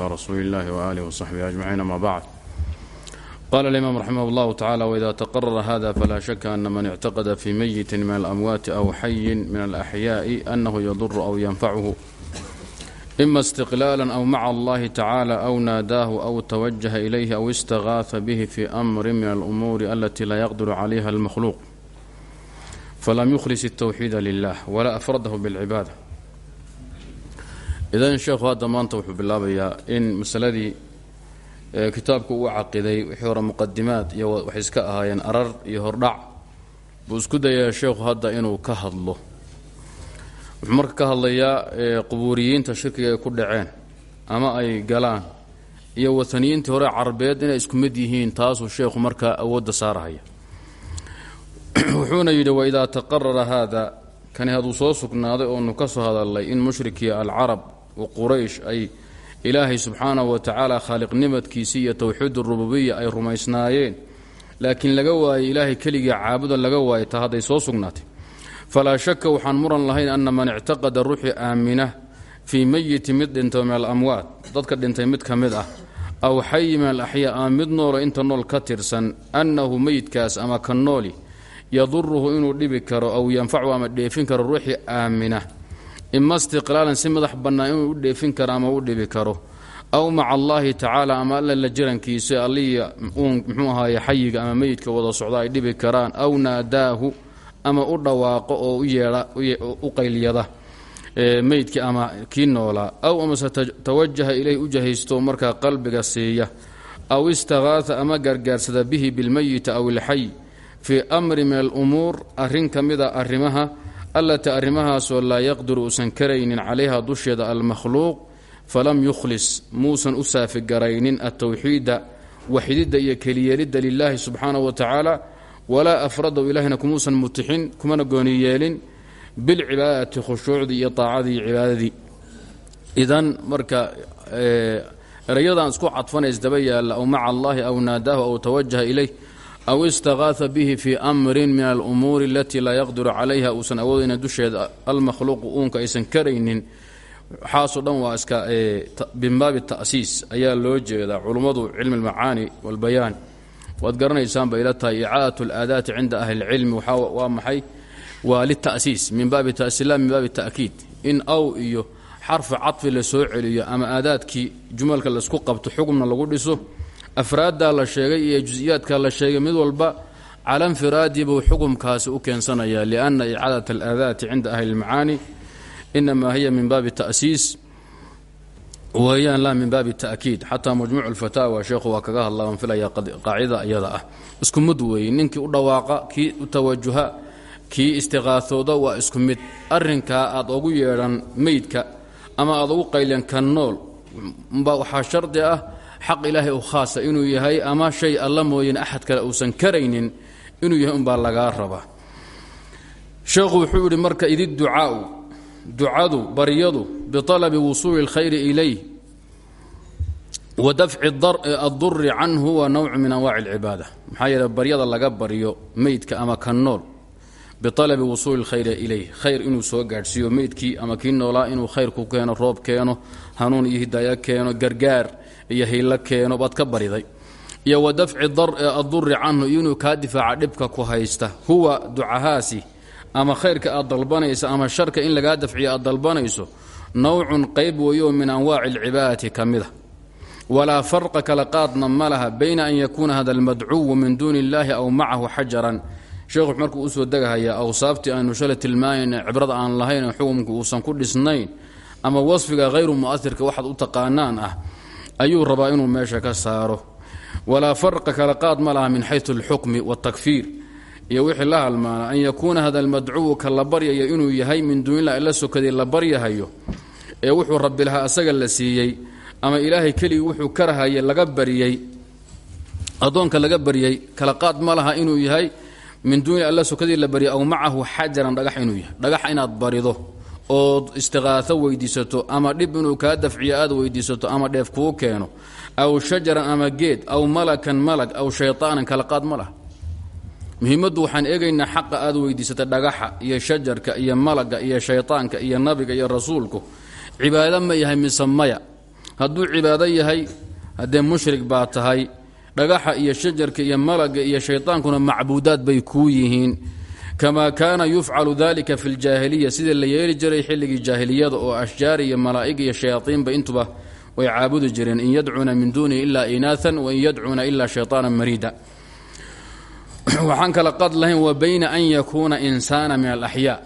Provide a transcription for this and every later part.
rasuuli اllahi وآlih وصaxbihi أجmaciin ama bacd qala الإimaam raximah اllahu tacala wإida taqarara hada fala shaka ana man اctaqada fi meyiti min alamwaati aw xayin min alaxyaaءi anahu yaduru aw yanfachu ima istiqlaala aw maca allahi tacala aw naadaahu aw tawajaha ilayhi aw istagaaha bih fi amri min alumuuri alati laa yaqdiru calayha almakhluuq falam yukhlis الtwxiida lilah wala afradahu bاlcibaada idan sheekhu hadda maanta wuxuu bilaabayaa in masaladii kitaabku uu caqiday wixii hore muqadimaad iyo waxay iska ahaayeen arar iyo hordhac buu isku dayaa sheekhu hadda inuu ka hadlo. Wuxuu marka ka hadlayaa qubuuriyiinta shirkiga ay ku dhaceen ama ay galaan iyo wataniyiintii hore carbeed inay isku mid yihiin taasuu sheekhu markaa awoodda saarahaya. Wuxuuna yidhi waidaa taqarara haada kani hadduu soo sugnaaday oonu ka soo hadalnay in mushrikii alcarab quraysh ay ilaahay subxaanahu wa tacaala khaaliqnimadkiisii iyo towxiid rububiya ay rumaysnaayeen. Laakiin laga waayey ilaahay keligii caabuda laga waayay ta hadday soo sugnaatay. Falaa shaka waxaan muran lahayn ana man ictaqada ruuxii aamina fii meyiti mid dhinta min alamwaat dadka dhintay mid ka mid ah aw xayi min alaxyaa ama mid noolo inta nool ka tirsan annahu meyidkaas ama ka nooli yaduruhu inuu dhibi karo aw yanfacu ama dheefin karo ruuxii aamina ima istiqlaalan si madax bannaan inuu u dheefin karo ama u dhibi karo. Aw maca allaahi tacaala ama alla la jirankiisa allihii uun muxuu ahaaye xayiga ama meyidka wada socda ay dhibi karaan aw naadaahu ama u dhawaaqo oo u yeedha u qaylyada meydkii ama kii noolaa aw amase tawajaha ilayh u jahaysto markaa qalbiga siiya. Aw istaqaata ama gargaarsada bihi bilmeyiti aw ilxay fii amri min alumuur arrin ka mida arrimaha allatii arrimahaasoo laa yaqdiru uusan karaynin calayha dusheeda almakhluuq falam yukhlis muusan u saafigaraynin altowxiida waxididda iyo keliyeelidda lilaahi subxaanahu wa tacaala walaa afradahu ilahina kumuusan mutixin kumana gooni yeelin bilcibaadati khushuucdii iyo taacadii iyo cibaadadii. Idan marka erayadan isku cadfanays daba yaalla aw maca allahi aw naadaahu aw tawajaha ilayh aw istaqaaha bihi fii amrin min alumuuri alatii laa yaqdiru calayha uusan awoodayna dusheeda almakhluuqu uunka aysan karaynin. Waxaasoo dhan waa iska min ta'siis ayaa loo jeedaa culummadu cilmi almacaani walbayaan. Waad garanaysaan bay ila tahay icaadat alaadaati cinda ahli lcilmi waa maxay? Waa lita'siis min baabi tasila min baabi ta'kiid. In aw iyo xarfi cadfi la soo celiyo ama aadaadkii jumalka la isku qabto xugumna lagu dhiso afraaddaa la sheegay iyo jusiyaadka la sheegay mid walba cala infiraadii buu xukumkaasi u keensanayaa lianna icaadat alaadaati cinda ahli lmacaani inamaa hiya min baabi ta'siis weyaan laa min baabi ta'kiid. Xataa majmuuc lfataawa sheekhu waa kaga hadla aan filaya qaacida iyada ah. Isku mid weeye ninkii u dhawaaqa kii u tawajuha kii istiqaasooda waa isku mid. Arrinkaa aad ugu yeedhan meydka ama aad ugu qaylan ka nool waxaa shardi ah xaq ilaahay u khaasa inuu yahay ama shay alla mooyeen axad kale uusan karaynin inuu yahay umbaa lagaa rabaa sheekhu wuxuu yidhi marka idi ducaau ducadu baryadu bialabi wusuuli اlkhayri ilayh wa dafci adduri canhu waa nawcu min anwaaci اlcibaada maxaa yeele baryada laga baryo meydka ama ka nool bialabi wusuuli اlkhayri ilayh khayr inuu soo gaadhsiiyo meydkii ama kii noolaa inuu khayr ku keeno roob keeno hanuun iyo hidaayo keeno gargaar iyo haylo keeno baad ka bariday. Iyo wa dafci adduri canhu inuu kaa difaaca dhibka ku haysta. Huwa ducahaasi ama khayrka aad dalbanayso ama sharka in lagaa dafciyo aad dalbanayso nawcun qayb weeyo min anwaaci alcibaadati ka mida walaa farqa kala qaadna ma laha bayna an yakuuna hada almadcuwu min duuni illaahi aw macahu xajaran. Sheekhu markuu u soo degahayaa awsaaftii aynu shalay tilmaamayna cibrada aan lahayn xukumku uusan ku dhisnayn ama wasfiga hayru mu'asirka waxaad u taqaanaan ah ayuu rabaa inuu meesha ka saaro. Walaa farqa kala qaad ma laha min xayu alxukmi wاtakfiir iyo wixii la halmaana an yakuuna hada almadcuwu ka la baryayo inuu yahay min duunilah la sokaday la baryahayo ee wuxuu rabbi lahaa asaga la siiyey ama ilaahay keligii wuxuu karahayay laga baryey addoonka laga baryey kala qaad ma laha inuu yahay min duuni alla sokadii la baryay aw macahu xajaran dhagax inuu yahay dhagax inaad barido ood istiqaaho weydiisato ama dhib inuu kaa dafciyo aad weydiisato ama dheef kuu keeno aw shajaran ama geed aw malakan malag aw shayطaanan kala qaad ma laha. Muhiimaddu waxaan eegaynaa xaqa aad weydiisata dhagaxa iyo shajarka iyo malaga iyo shayطaanka iyo nabiga iyo rasuulku. Cibaado ma yahay mise maya. Hadduu cibaado yahay haddee mushrik baa tahay dhagaxa iyo shajarka iyo malaga iyo shaydaankuna macbuudaad bay kuu yihiin kamaa kaana yufcalu dalika fi ljaahiliya sidii la yeeli jiray xilligii jaahiliyada oo ashjaar iyo malaa'ig iyo shayaaiinba intuba way caabudi jireen in yadcuuna min duunihi ilaa inaaan wain yadcuuna ilaa shayطaana mariida waxaan kala qad lahayn wabayna an yakuuna insaana min alaxyaa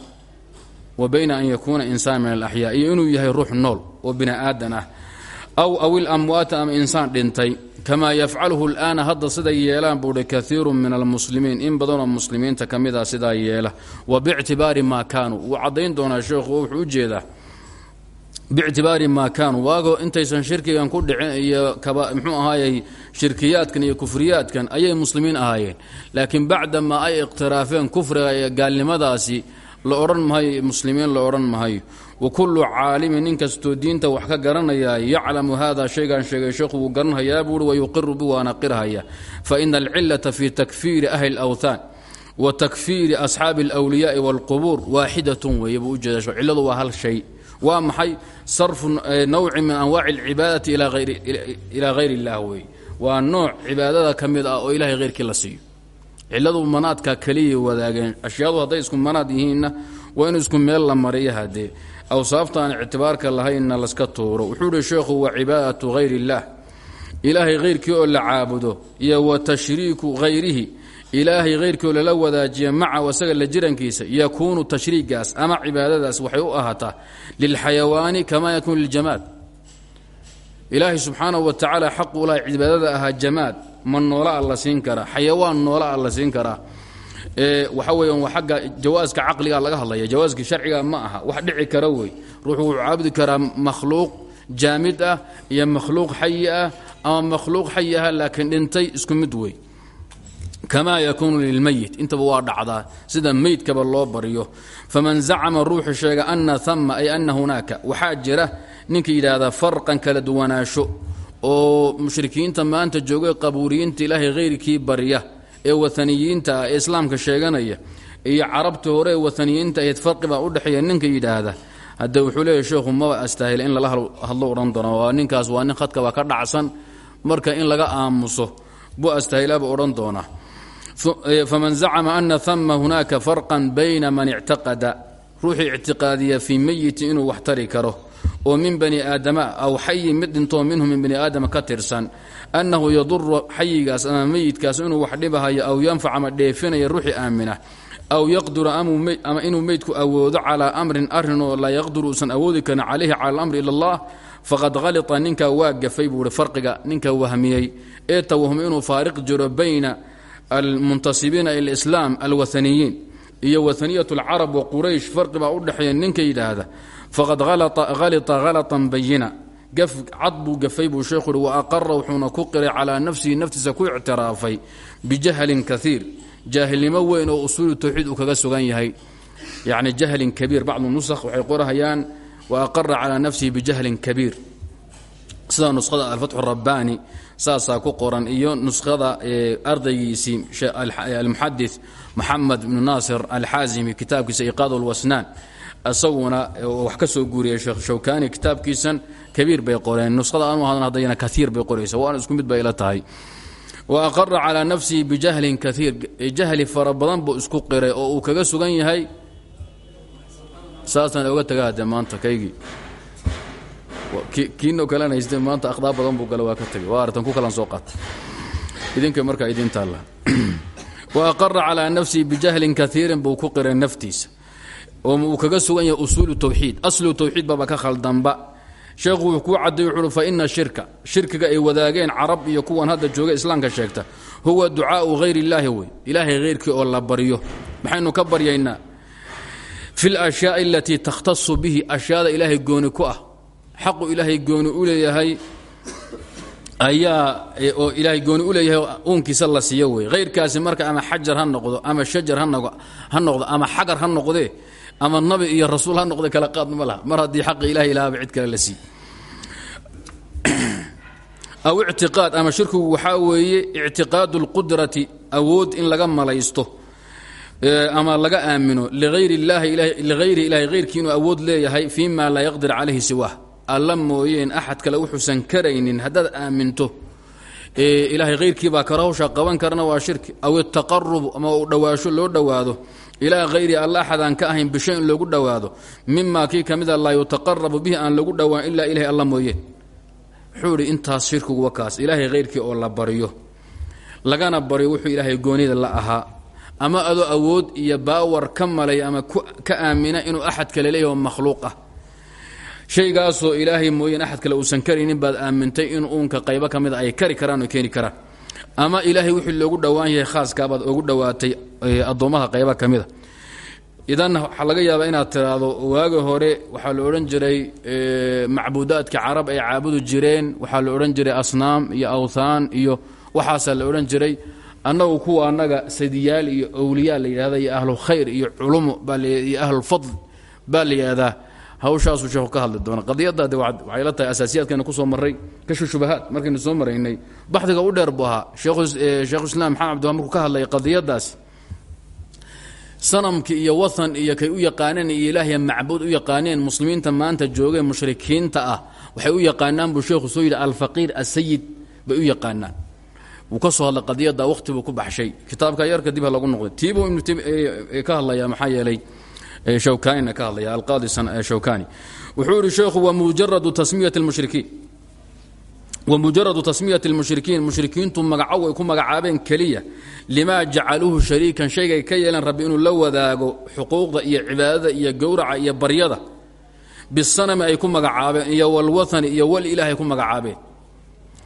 wa bayna an yakuuna insaan min alaxyaa iyo inuu yahay ruux nool oo bini aadan aw aw ilamwaata ama insaan dhintay kamaa yafcaluhu اl'aana hadda siday yeelaan buuhi kaiiru min almuslimiin in badanoo muslimiinta ka mida sidaa yeela. Wa bictibaari maa kaanuu wuu caddayn doonaa sheekhu wuxuu u jeedaa bictibaari maa kaanuu waagoo intaysan shirkigan ku dhicin iyo mxuu ahaayey shirkiyaadkan iyo kufriyaadkan ayay muslimiin ahaayeen. Laakiin bacdamaa ay iqhtiraafeen kufriga iyo gaalnimadaasi la odhan mahayo muslimiin la odhan mahayo wa kullu caalimin nin kastoo diinta wax ka garanayaa yaclamu hada shaygan sheegay sheekhu wuu garanhayaa buuhi wayuqiru bi waana qirhaya fa ina alcilata fi takfiiri ahli اlawthaan wa takfiiri asxaabi اlwliyaai wاlqubuur waaxidatun weeye buu ujeeda cilladu waa hal shay waa maxay sarfu nawci min anwaaci اlcibaadati ilaa hayr اllah weeye waa nooc cibaadada ka mid ah oo ilahay hayrkii la siiyo cilladu manaadka keliya wadaageen ashyaadu hadday isku manaad yihiinna waa in isku meel la mariya haddee awsaafta aan ictibaarka lahaynna laska tuuro. Wuxuu ihi sheekhu wa cibaadatu hayr اllah ilaahay hayrkii oo la caabudo iyo wa tashriiku hayrihi ilaahay hayrkii oo lala wadaajiya maca wasaga la jirankiisa yakuunu tashriigaas ama cibaadadaas waxay u ahaataa lilxayawaani kamaa yakuunu liljamaad. Ilaahay subxaanahu wa tacaala xaqu laha cibaadada ahaa jamaad ma noola a la siin karaa. Xayawaan noola a la siin karaa waxa weeyaan waa xagga jawaaska caqliga laga hadlaya jawaaskii sharciga ma aha. Wax dhici kara wey. Ruuxu wuxuu caabudi karaa makhluuq jaamid ah iyo makhluuq xayi ah ama makhluuq xayi ah laakiin dhintay isku mid wey. Kamaa yakuunu lilmayit intaba waa dhacdaa sida meydkaba loo baryo faman zacama ruuxu sheega ana ama ay ana hunaaka. Waxaa jira ninka yidhaahda farqan kala duwanaansho oo mushrikiinta maanta joogay qabuuriyiinta ilaahay hayrkii barya ee wataniyiinta ah ee islaamka sheeganaya iyo carabtii hore ee wataniyiinta ahayd farqibaa udhexeeya ninka yidhaahda hadde wuxuu leeyahy sheekhu maba astaahila in lala hadlo odhan doono waa ninkaas waa nin khadkaba ka dhacsan marka in laga aamuso buu astaahilaaba odhan doonaa. Faman zacama ana ama hunaaka farqan bayna man ictaqada. Ruuxii ictiqaadiya fii meyitin inuu wax tari karo oo min bani aadama aw xayi mid dhintoo minhu min bani aadama ka tirsan annahu yaduru xayigaas ama meyidkaas inuu wax dhibahayo aw yanfac ama dheefinaya ruuxii aamina aw yaqdura ama inuu meydku awoodo calaa amrin arrin oo laa yaqduru awoodi karin calayhi cala alamri ila allah faqad halita ninkaa waa buu farqiga ninka wahmiyey ee tawahmay inuu faariq jiro bayna almuntasibiina ila islaam alwathaniyiin iyo wathaniyat alcarab wa quraysh farqi baa udhexeeya ninka yidhaahda faqad halita halatan bayina gaf cad buu gafay buu sheekhu uhi wa aqara wuxuuna ku qiray ku ictiraafay bijahlin kaiir jaahilnimo weyn oo usuulu tawxiid uu kaga sugan yahay yacni jahlin kabiir bacdu nusakh waxay qorahayaan wa aqara calaa nafsihi bijahlin kabiir sida nuskhada alfatxu rabbaani saasaa ku qoran iyo nuskhada ardaygiisii almuxadid moxamed ibnu naasir alxaazimi kitaabkiisa iqaad lwasnaan isaguna wax ka soo guuriyay sheekh shawkani kitaabkiisan kabiir bay qoreen. Nuskhada aanu hadan haddayna kaiir bay qoraysa waana isku mid bay ila tahay. Wa aqara calaa nafsihi bijahlin kaiir jahli fara badan isku qiray oo uu kaga sugan yahay. Saasaan oga taga hadee maanta kaygii. Kiino kalena haystee maanta akhdaa badan buu gala waa ka tegay waa ku kalan soo qaata idinka markaa idin taalla wa aqara calaa nafsihi bijahlin kaiirin buu ku qiray naftiisa oo uu kaga sugan yahay usuulu tawxiid. Aslu tawxiid baba ka khaldanba sheekhu wuxuu kuu cadday wuxuuhi fa ina shirka shirkiga ay wadaageen carab iyo kuwan hadda jooga islaamka sheegta huwa ducaau hayr illaahi wey ilaahay hayrkii oo la baryo. Maxaynu ka baryaynaa fi lashyaai alatii takhtasu bihi ashyaada ilaahay gooni ku ah xaqu ilaahay gooni u leeyahay ayaa oo ilaahay gooni u leeyahay uunkiisa la siiyo wey hayrkaasi marka ama xajar ha noqdo ama shajar ha noqdo ama xagar ha noqdee ama nabi iyo rasuul ha noqde kala qaadma laha. Mar haddii xaqi ilahay lahaaba cid kale la siiy aw ictiqaad ama shirkigu waxaa weeye ictiqaadu اlqudrati awood in laga malaysto ama laga aamino ligayri ilahay hayrkii inuu awood leeyahay fii ma laa yaqdir calayhi siwaah alla mooyeen axad kale wuxuusan karaynin haddaad aaminto ilaahay hayrkiibaa kara hawshaa qaban karana shirki. Aw itaqarub ama u dhowaasho loo dhowaado ilaa hayri alla axad ka ahayn bishay in loogu dhowaado mimaa kii ka mida laa yutaqarabu bihi aan lagu dhowaan ilaa ilahay alla mooye. Wuxuu idhi intaas shirkiguwa kaas ilaahay hayrkii oo la baryo lagana baryo wuxuu ilaahay goonida la ahaa. Ama adoo awood iyo baawar ka malay ama ka aamina inuu axad kale leeyahy oo makhluuq ah. Shaygaasoo ilaahay mooyeen axad kale uusan karaynin baad aamintay in uunka qaybo ka mida ay kari karaan oo keeni karaan ama ilaahay wixii loogu dhowaan yahay khaaskaabaad ugu dhowaatay addoommaha qayba ka mida idan waxaa laga yaabaa inaad tiraahdo waagi hore waxaa la odhan jiray macbuudaadka carab ay caabudi jireen waxaa la odhan jiray asnaam iyo awthaan iyo waxaasaa la odhan jiray annagu kuwa annaga sadiyaal iyo awliyaa la yidhahda iyo ahlu khayr iyo culumo iyo ahlulfadl baa la yidhahdaa hawshaasuu sheekhu ka hadli doona. Qadiyadaade waxay la tahay asaasiyaadkeena ku soo marray kashu shubahaad markaynu soo maraynay baxdiga u dheer buu ahaa. Sheekhuislaam maxamed abdiwa markuu ka hadlaya qadiyadaas sanamki iyo wathan iyo kay u yaqaaneen iyo ilaahya macbuud u yaqaaneen muslimiinta maanta joogee mushrikiinta ah waxay u yaqaanaan buu sheekhu soo yidhi alfaqiir asayid bay u yaqaanaan. Wuu ka soo hadlay qadiyadda buu ku baxshay. Kitaabka yarka dib ha lagu noqday. Tiibuu ibnu ka hadlaya maxaa yeelay shawkanina ka hadlaya alqaadi shawkani. Wuxuu yihi sheekhu wamujaradu tasmiyati lmushrikiin wamujaradu tasmiyati lmushrikiin mushrikiintu magacow ay ku magacaabeen keliya. Limaa jacaluuhu shariikan shaygay ka yeeleen rabbi inuu la wadaago xuquuqda iyo cibaadada iyo gowraca iyo baryada. Bisanami ay ku magacaabeen iyo walwathani iyo wal ilaah ay ku magacaabeen.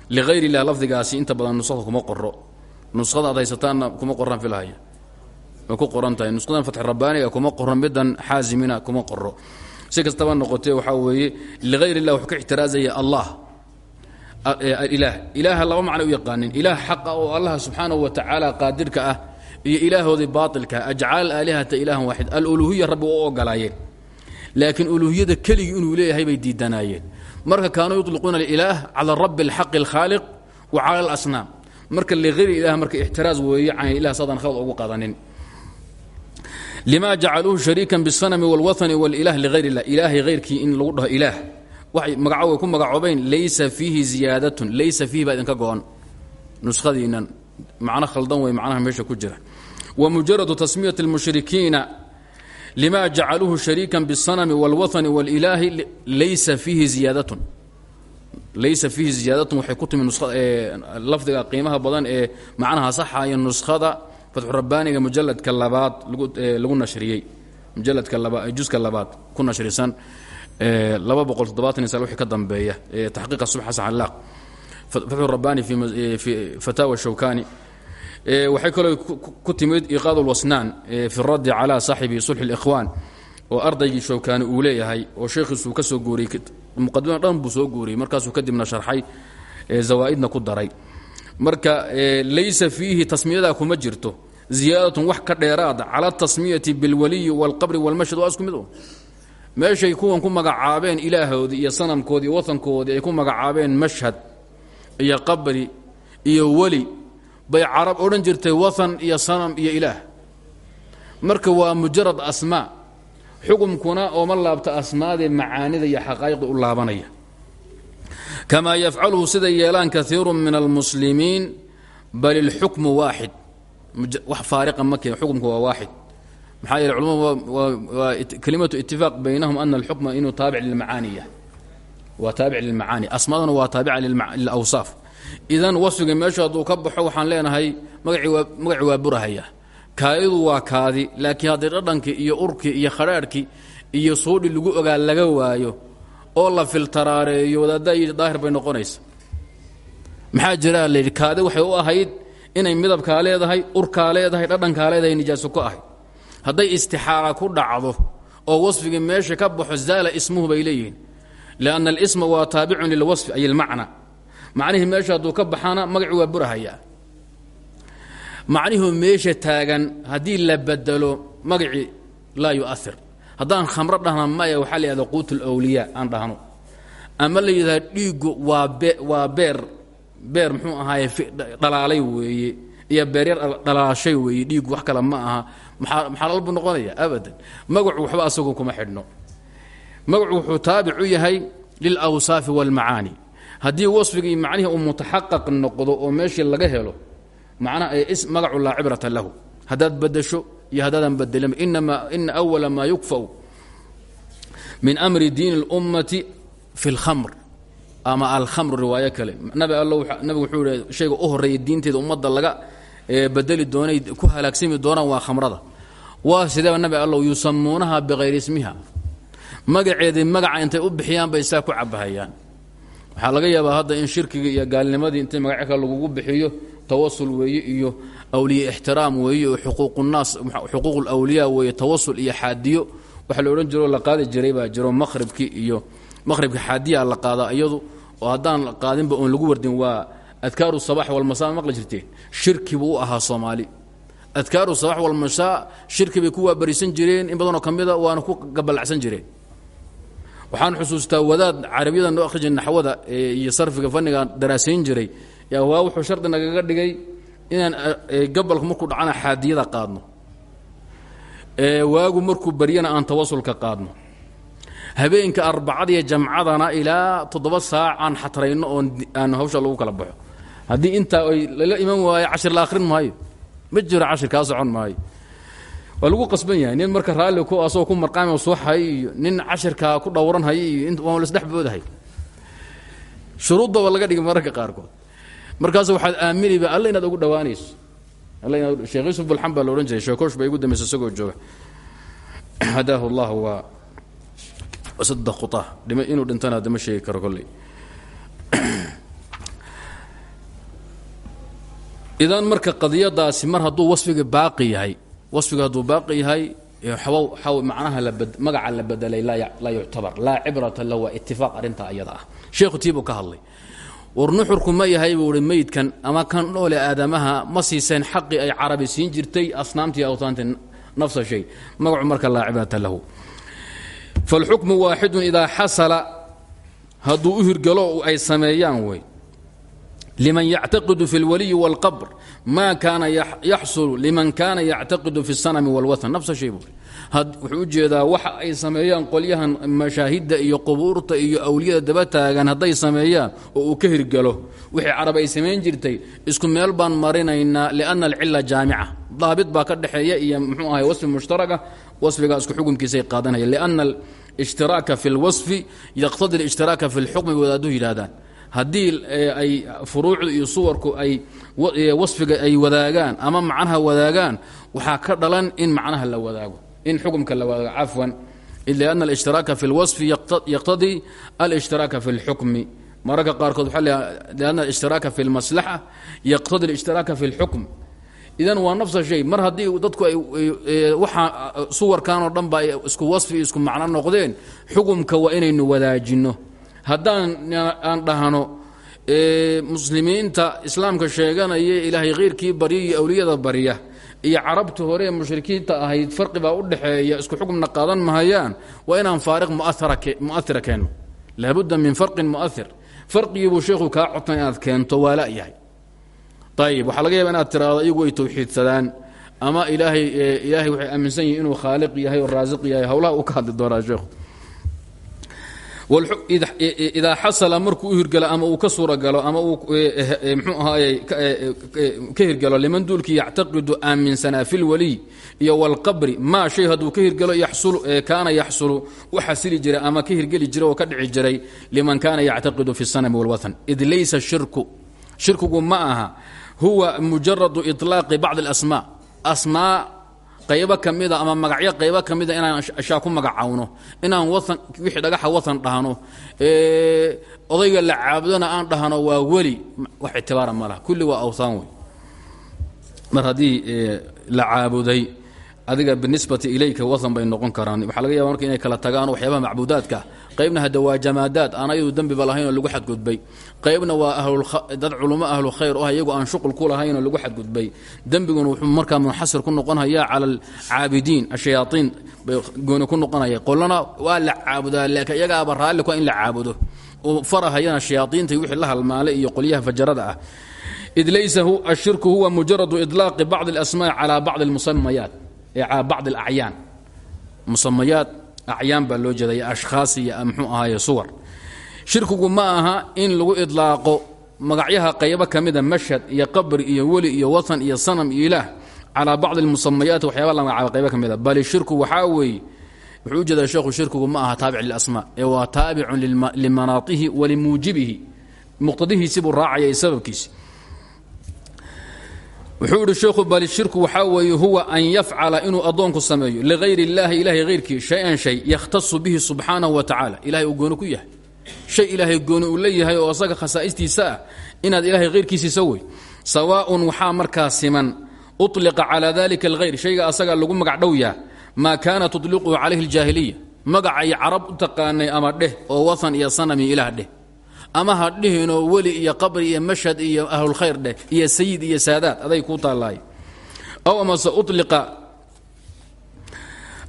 Liayr illah lafdigaasi inta badan nusada kuma qoro nusada haysataanna kuma qoraan filahaya way ku qoran tahay nusqadan fatx rabbaaniga kuma qoro midan xaasimina kuma qoro si kastaba noqotee waxaa weeye liayr illah wuxuu ka ixtiraazaya allah ilaah ilaaha laba macno u yaqaanin ilaah xaqa oo allah subxaanahu wa tacaala qaadirka ah iyo ilaahoodii baatilka ajcal aalihata ilaahan waaxid aluluhiya rabbi u ogolaayeen laakiin uluhiyada keligii inuu leeyahay bay diidanaayeen marka kaanuu yuطliquuna alilaah cala rabi اlxaqi اlkhaaliq wa cala اlasnaam marka liayri ilah marka ixtiraaz weeye can ilah saadaan khalad ugu qadanin lima jacaluuhu shariikan bisanami wاlwathani wاlilah ligayr اllah ilaahay hayrkii in lagu dhaho ilaah waxay magaco way ku magacoobayn laysa fiihi ziyaadatun laysa fiihi baa idinka go-an nuskhadiinan macno khaldan wey macnaha meesha ku jira wa mujaradu tasmiyati اlmushrikiina lima jacaluuhu shariikan biاsanami wاlwathani wاlilaahi laysa fiihi ziyaadatun laysa fiihi ziyaadatun waxay ku timi lafdiga qiimaha badan ee macnaha saxaya nuskhada fatxu rabbaaniga mujaladka labaad lagu nashriyey mujaladka laba juska labaad ku nashrisan laba boqol toddobaatan wixii ka dambeeya taxqiiqa subx xasan allaaq fatxu rabbaani fi fataawa shawkani waxay kaloo ku timid iqaad lwasnaan fi raddi cala saaxibi sulxi اlikhwaan oo ardaygii shawkaani uu leeyahay oo sheekhiisuu ka soo guuriyey muqadimada dhan buu soo guuriyey markaasuu kadibna sharxay zawaa'idna ku daray marka laysa fiihi tasmiyadaa kuma jirto. Ziyaadatun wax ka dheeraada cala tasmiyati bilwaliyi wاlqabri wاlmashhad waa isku mid un meeshay kuwan ku magacaabeen ilaahoodii iyo sanamkoodii iyo watankoodii ay ku magacaabeen mashhad iyo qabri iyo weli bay carab odhan jirtay wathan iyo sanam iyo ilaah. Marka waa mujarad asmaa xukumkuna ooma laabta asmaadee macaanida iyo xaqaa'iqda u laabanaya kamaa yafcaluhu siday yeelaan kaiiru min almuslimiin bal ilxukmu waaxid wax faariqa ma keen xukumka waa waaxid maxaa yeele culamadu waa kelimatu itifaaq baynahum ana alxukma inuu taabic lilmacaani yahay waa taabic lilmacaani asmaaduna waa taabica lilawsaaf idan wasfiga meeshu hadduu ka baxo waxaan leenahay magaci waa burahaya kaadidu waa kaadi laakiin haddii dhadhankii iyo urkii iyo khadhaadhkii iyo suudhi lagu ogaa laga waayo oo la filtaraareeyo wadaaddaa yidhi daahir bay noqonaysa. Maxaa layidhi kaadi waxay u ahayd inay midabkaa leedahay urkaa leedahay dhadhankaa leedahay nijaaso ku ahayd hadday istixaara ku dhacdo oo wasfigii meesha ka baxo zaala ismuhu bay leeyihiin. Lianna alisma waa taabicun lilwasfi ay ilmacna. Macnihii meesha hadduu ka baxana magaci waa burahayaa. Macnihuu meesha taagan haddii la bedelo magacii laa haddaan khamro dhahna maya waxaa la yihahda quut lwliyaa aan dhahno. Ama la yidhahda dhiiggu waa be waa beer beer muxuu ahaaye dhalaalay weeye iyo beeryar dhalaashay weeye dhiiggu wax kale ma aha. Maxaa maxalal buu noqonaya? Abadan. Magacu waxba asagoo kuma xidhno. Magacu wuxuu taabic u yahay lilawsaafi wاlmacaani haddii wasfigii macnihii uu mutaxaqaq noqdo oo meeshii laga helo macnaha magacu laa cibrata lahu. Haddaad badasho iyo haddaadan badelin ina awala maa yukfau min amri diini اlummati fi اlkhamr ama alkhamr riwaayo kale. Nabi all nabigu wuxuu ihi shayga u horreeya diinteeda ummadda laga bedeli doonay ku halaagsami doonaan waa khamrada. Waa sideeba nabi allow yusamuunaha bikayri ismiha? Magaceedii magaca intay u bixiyaan bay saa ku cabahayaan. Waxaa laga yaabaa hadda in shirkigii iyo gaalnimadii intay magacyo kale lagugu bixiyo tawasul weeye iyo awliye ixtiraam weeye oo xuquuqnaas xuquuq lawliyaa weeye tawasul iyo xaadiyo. Waxa la odhan jiro la qaadi jiray baa jiro maqhribkii iyo maqhribka xaadiyaa la qaadaa iyadu oo haddaan qaadinba oon lagu wardin waa adkaaru sabax walmasaa maqli jirteen shirki buu u ahaa soomaali. Adkaaru sabax walmasaa shirki bay ku waabarisan jireen in badanoo ka mida waana ku gabalacsan jireen. Waxaan xusuustaa wadaad carabiyada noo akhrijay naxwada iyo sarfiga fanniga daraasayn jiray yaa waa wuxuu shardi nagaga dhigay inaan gabalku markuu dhacana xaadiyada qaadno. Waagu markuu baryana aan tawasulka qaadno. Habeenka arbacadiiyo jamcadana ilaa toddoba saac aan xatrayno oon aan hawsha lagu kala baxo. Haddii intaa ay lala iman waayo cashir la akhrin maayo. Ma jiro cashir kaa socon maayo. Waa lagu qasban yahay. Nin marka raalli ku asagoo ku marqaami soo hay iyo nin cashirkaa ku dhowran hay iyo waa lasdhex boodahay shuruuddaba laga dhigay mararka qaarkood markaas waxaad aaminiba alle inaad ugu dhawaanayso sheekh yuusuf bulxan baa la odhan jiray sheekoosh bay igu dambaysa isagoo jooga. Hadaahu allah waa saddex khutaa dhima inuu dhintana hadda ma sheegi karo kolley idan marka qadiyadaasi mar hadduu wasfiga baaqi yahay wasfiga hadduu baaqi yahay xaw macnaha magaca la bedelay laa yuctabar laa cibrata la waa itifaaq arrintaa ayada ah. Sheekhu tiibuu ka hadlay war nuxurku ma yahay buu ihi meydkan ama kan noole aadamaha ma siiseen xaqii ay carabi siin jirtay asnaamtii awtaantii nafsa shay. Magacu marka laa cibrata lahu. Falxukmu waaxidun idaa xasala hadduu u hirgalo ay sameeyaan wey liman yactaqidu fi اlwaliyi wاlqabr ma kaana yaxsulu liman kaana yactaqidu fi اsanami wاlwatan nafsa shay buu wuxuu u jeedaa waxa ay sameeyaan qolyahan mashaahidda iyo qubuurta iyo awliyada daba taagan hadday sameeyaan oo uu ka hirgalo wixii carab ay samayn jirtay isku meel baan marinaynaa lianna alcila jaamica daabit baa ka dhexeeya iyo muxuu ahay wasfi mushtaraga wasfigaa isku xukunkiisay qaadanaya lianna alshtiraaka fi اlwasfi yaqtadi اlishtiraaka fi اlxukmi wadaaduu yidhahdaan haddii ay furuucdu iyo suwarku ay wasfiga ay wadaagaan ama macnaha wadaagaan waxaa ka dhalan in macnaha la wadaago in xukumka la wadaago cafwan lianna alاshtiraaka fi اlwasfi yaqtadii alاshtiraaka fi اlxukmi mararka qaarkood waxaa la lianna alاshtiraaka fi اlmaslaxa yaqtadi اlاshtiraaka fi اlxukm idan waa nafsa shay mar haddii dadku ay waxa suwarkan oo dhan ba ay isku wasfi iyo isku macno noqdeen xukumka waa inaynu wadaajinno haddaan aan dhahno muslimiinta islaamka sheeganaya ilaahay khayrkii barya awliyada barya iyo carabta hore ee mushrikiinta ahayd farqi baa u dhexeeya isku xukumna qaadan mahayaan waa inaan faariq mu'ahira keenno laabudda min farqin mu'ahir farqigiibuu sheekhu kaa codtan inaad keento waa la'yahay ayib waxaa laga yaba inaad tiraahdo iyagu way tawxiidsadaan. Ama ilaahay ilaahay waxay aaminsan yihiin inuu khaaliq yahay oo raasiq yahay. Howlaha uu ka hadli doonaa sheekhu idaa xasala markuu u hirgalo ama uu ka suuragalo ama uu e- e- e- mxuu ahaay ka hirgalo liman duulkii yactaqidu aaminsana fi lwaliy iyo walqabri maa shay hadduu ka hirgalo kaana yaxsulu u xasili jiray ama ka hirgeli jiray oo ka dhici jiray liman kaana yactaqidu fi sanami walwatan id laysa shirku shirkigu ma aha huwa mujaradu iطlaaqi bacd اlasmaa asmaa qaybo ka mida ama magacyo qaybo ka mida inaan ashaa ku magacawno inaan waan wixii dhagaxa watan dhahno odayga la caabudona aan dhahno waa weli wax ictibaara ma laha. Kulli waa awhaan wey mar haddii la caabuday adiga binisbati ilayka watan bay noqon karaan. Waxaa laga yaba marka inay kala tagaan waxyaabaha macbuudaadka qaybna hadda waa jamaadaad aan ayadu dembiba lahaynoo lagu xadgudbay. Qaybna waa dad culummo ahlu khayr oo ah, iyagu aan shuqul ku lahaynoo lagu xadgudbay. Dembiguna wuxuu markaa munxasir ku noqonhayaa cala alcaabidiin ashayaatiin bay ku noqonaya qolana waa la caabudaa laakiin iyagaaba raalli kuwa ah in la caabudo. Oo farahayana shayaaiinta wixii la halmaalay iyo qolyaha fajarada ah. Id laysa ashirku huwa mujaradu ilaaqi bacdi اlasmaa calaa bacdi اlmusamayaat ee calaa bacdi alacyaan musamayaat acyaan baa loo jeedaya ashkhaas iyo mxuu ahaaye suwar. Shirkigu ma aha in lagu idlaaqo magacyaha qaybo ka mida mashhad iyo qabri iyo weli iyo watan iyo sanam iyo ilaah calaa bacdi almusamayaati waxyaaba la magacaaba qaybo ka mida bal shirku waxaa weeye wuxuu u jeedaa sheekhu shirkigu ma aha taabic lilasmaa ee waa taabicun limanaatihi walimuujibihi muqtadihiisi buu raacaya sababkiisi wuxuu idhi sheekhu bal shirku waxaa weeye huwa an yafcala inuu addoonku sameeyo. Ligayr illaahi ilaahay hayrkii shay-an shay yakhtasu bihi subxaanahu wa tacaala. Ilaahay uu gooni ku yahay. Shay ilaahay gooni uu la yahay oo asaga khasaa'istiisa ah inaad ilaahay hayrkiisiisa wey. Sawaaun waxaa markaa siman. Uطliqa calaa dalika alkhayr shayga asaga lagu magac dhowyaa ma kana tudliquhu calayhi aljaahiliya. Magaca ay carab u taqaanay ama dheh oo wahan iyo sanami ilaah dheh ama ha dhihinoo weli iyo qabri iyo mashhad iyo ahlulkhayr dheh iyo sayid iyo saadaad aday kuu taallaay aw amase uliqa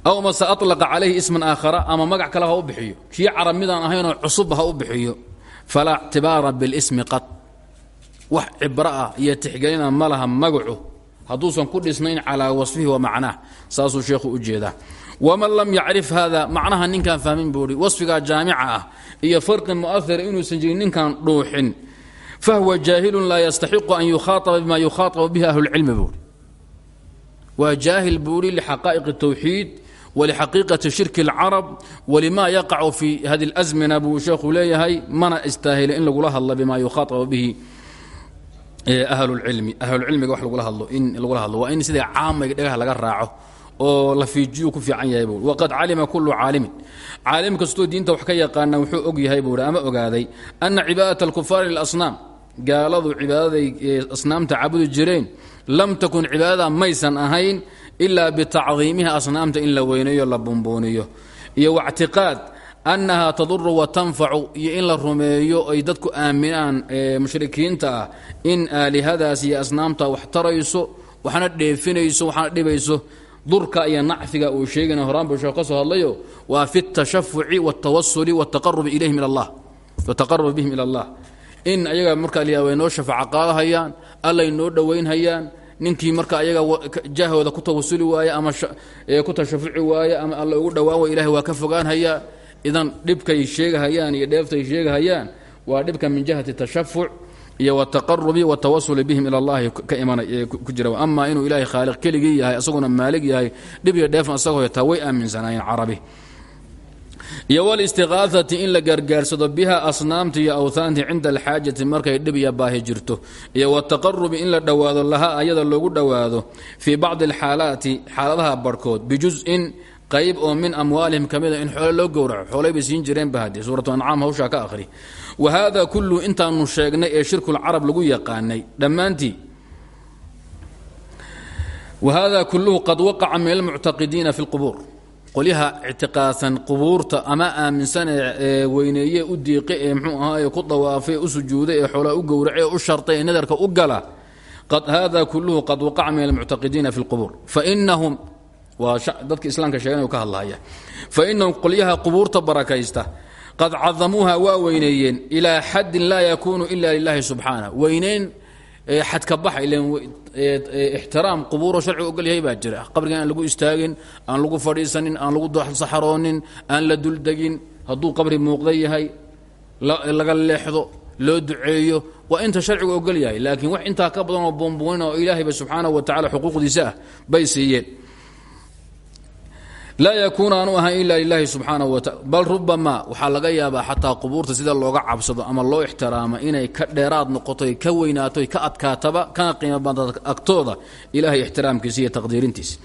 aw amase alaqa calayhi isman aakhara ama magac kale ha u bixiyo. Kii carab midaan ahaynoo cusub ha u bixiyo. Falaa ictibaara biاlsmi qad. Wax cibro ah iyo tixgelina ma laha magacu hadduusan ku dhisnayn calaa wasfihi wa macnaah. Saasuu sheekhu u jeedaa waman lam yacrif hada macnaha ninkaan fahmin buu hi wasfigaa jaamica ah iyo farqi muahira inuusan jirin ninkaan dhuuxin fahuwa jaahilun laa yastaxiqu an yukhaaطaba bima yukhaaطabu bihi ahlulcilmi buuhi waa jaahil buuhi lixaqaa'iq الtawxiid walixaqiiqati shirki اlcarab walima yaqacu fi hadi اlasmina buu sheekhu leeyahay mana istaahila in lagula hadla bima yukhaaطaba bihi ahlulcilmi ahlulcilmiga wax lagula hadlo in lagula hadlo waa in sida caamayga dhagaha laga raaco oo la fiijiyu ku fiican yahay buu waqad calima kullu caalimin caalim kastoo diinta wax ka yaqaana wuxuu og yahay buuhi ama ogaaday ana cibaadata alkufaari lilasnaam gaaladu cibaadaday asnaamta caabudi jireen lam takun cibaadada maysan ahayn ilaa bitacdiimiha asnaamta in la weyneeyo la bumbuuniyo iyo wactiqaad annaha taduru wa tanfacu in la rumeeyo ay dadku aaminaan mushrikiinta ah in aalihadaas iyo asnaamta waxna dheefinayso waxna dhibayso durka iyo nacfiga uu sheegana horaan buu sheekh ka soo hadlayo waa fi اtashafuci wاltawasuli wاtaqarubi ilayhim ila allah wataqarub bihim ila allah in ayaga marka la way noo shafaaco qaadahayaan allay noo dhowaynhayaan ninkii marka ayaga jaahooda ku tawasuli waaya ama ku tashafuci waaya ama alla ugu dhowaan way ilahay waa ka fogaanhayaa idan dhibkay sheegahayaan iyo dheeftay sheegahayaan waa dhibka min jihati tashafuc iyo wtaqarubi wtawasuli bihim ila allahi ka imana ku jira. Ama inuu ilahay khaaliq keligii yahay isaguna maalig yahay dhib iyo dheefna isagoo taa way aaminsanaayeen carabi. Iyo walistiqaaati in la gargaarsado biha asnaamta iyo awhaanti cinda alxaajati markay dhib iyo baahi jirto. Iyo wtaqarubi in la dhowaado lahaa ayada loogu dhowaado fii bacdi alxaalaati xaaladaha barhkood bijus-in qayb oo min amwaalihim ka mida in xoole loo gowraco. Xoolay bay siin jireen bahade suuratu ancaam hawshaa ka akhri. Wa haada kullu intaanu sheegnay ee shirkulcarab lagu yaqaanay. Dhammaantii wa hada kulluhu qad waqaca min almuctaqidiina fi lqubuur qolyaha ictiqaadsan qubuurta ama aaminsan ee weyneeye u diiqe ee mxuu ahaaye ku dawaafay u sujuuday ee xoolaa u gowrace u shartay nadarka u gala hada kulluhu qad waqaca min almuctaqidiina fi lqubuur fainahum waa dadka islaamka sheegan ka hadlaya fainahum qolyaha qubuurta barakaysta qad cadamuuha waa weyneeyeen ilaa xaddin laa yakuunu ila lilahi subxaana weyneyn xadka baxa ixtiraam qubuuro sharciga ogol yahay baa jira. Qabrigan aan lagu istaagin aan lagu fadhiisanin aan lagu saxaroonin aan la duldegin hadduu qabri muuqda yahay laga leexdo loo duceeyo waa inta sharcigu ogol yahay. Laakiin wax intaa ka badan oo buunbuunin oo ilaahayba subxaanahu wa tacala xuquuqdiisa ah laa yakuun aanu ahayn ila lilahi subxaanahu wataala bal rubama waxaa laga yaabaa xataa qubuurta sida looga cabsado ama loo ixtiraamo inay ka dheeraad noqotoy ka weynaato ka adkaataba kana qiimo badanta agtooda ilahay ixtiraamkiisa iyo taqdiirintiisa.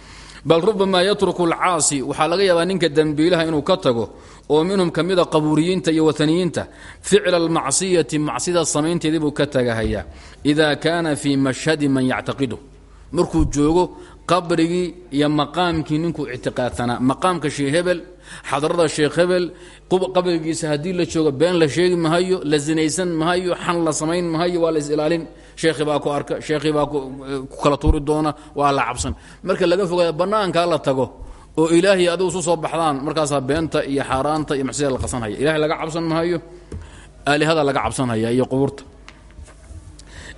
Bal rubama yatruku alcaasi waxaa laga yaabaa ninka dembiilaha inuu ka tago oo minhum ka mida qabuuriyiinta iyo wataniyiinta ficla almacsiyati macsida samaynteedii buu ka tagahayaa ida kaana fii mashhadi man yactaqidu qabrigii iyo maqaamkii ninkuu ictiqaadsanaa. Maqaamka sheekh hebel xadrada sheekh hebel qabrigiisa haddii la joogo been la sheegi mahayo la sinaysan mahayo xan la samayn mahayo waa la is-ilaalin sheekhi baa ku arka sheekhii baa ku kala tuuri doona waa la cabsan. Marka laga fogaada bannaankaa la tago oo ilaahay adigu isu soo baxdaan markaasaa beenta iyo xaaraanta iyo macsida la qasanhaya. Ilahay laga cabsan mahayo aalihada laga cabsanhaya iyo qubuurta.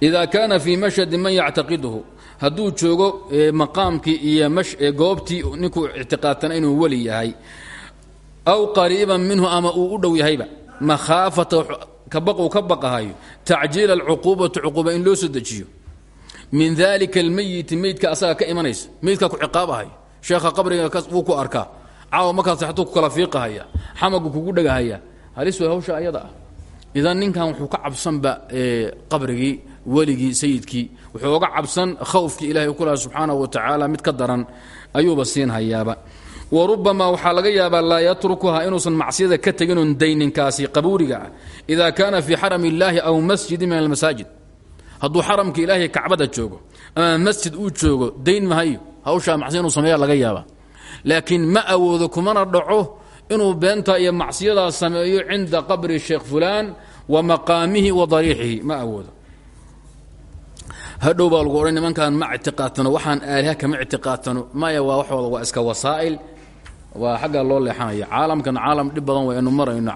Ida kaana fii mashhadi man yactaqiduhu hadduu joogo maqaamkii iyo goobtii ninkuu ictiqaadsana inuu weli yahay. Aw qariiban minhu ama uu u dhow yahayba. Makhaafata kabaquu ka baqahayo tacjiila alcuquubati cuquuba in loo soo min dalika almeyiti meydka asaga ka imanaysa. Meydkaa ku ciqaabahayo sheekha qabriga wuu ku arkaa. Caawa markaas saxtuu ku kala fiiqahaya. Xamagu kugu dhegahaya halis way hawsha ayada ah. Idan ninkan wuxuu ka cabsanba qabrigii weligii sayidkii. Wuxuu oga cabsan khawfkii ilahay ku laha wa tacaala mid ka daran ayuuba siin hayaaba. Wa rubamaa waxaa laga yaabaa laa yatrukuha inuusan macsiyada ka teginun dayninkaasi qabuuriga ah ida kaana fii xarami aw masjidi min almasaajid. Hadduu xaramka ilaahay kacbada joogo ama masjid uu joogo dayn mahayo hawshaa macsiya inuu sameeya laga yaaba laakiin ma awoodo kumana dhaco inuu beenta iyo macsiyadaa sameeyo cinda qabri sheekh fulaan wa maqaamihi wa dariixihi. Ma awoodo hadhow baa lagu odhan nimankaan ma ictiqaadsano waxaan aaliha kama ictiqaadsano maya waa waxooda waa iska wasaa'il. Waa xaggaa loo leexanaya. Caalamkan caalam dhib badan waynu marayno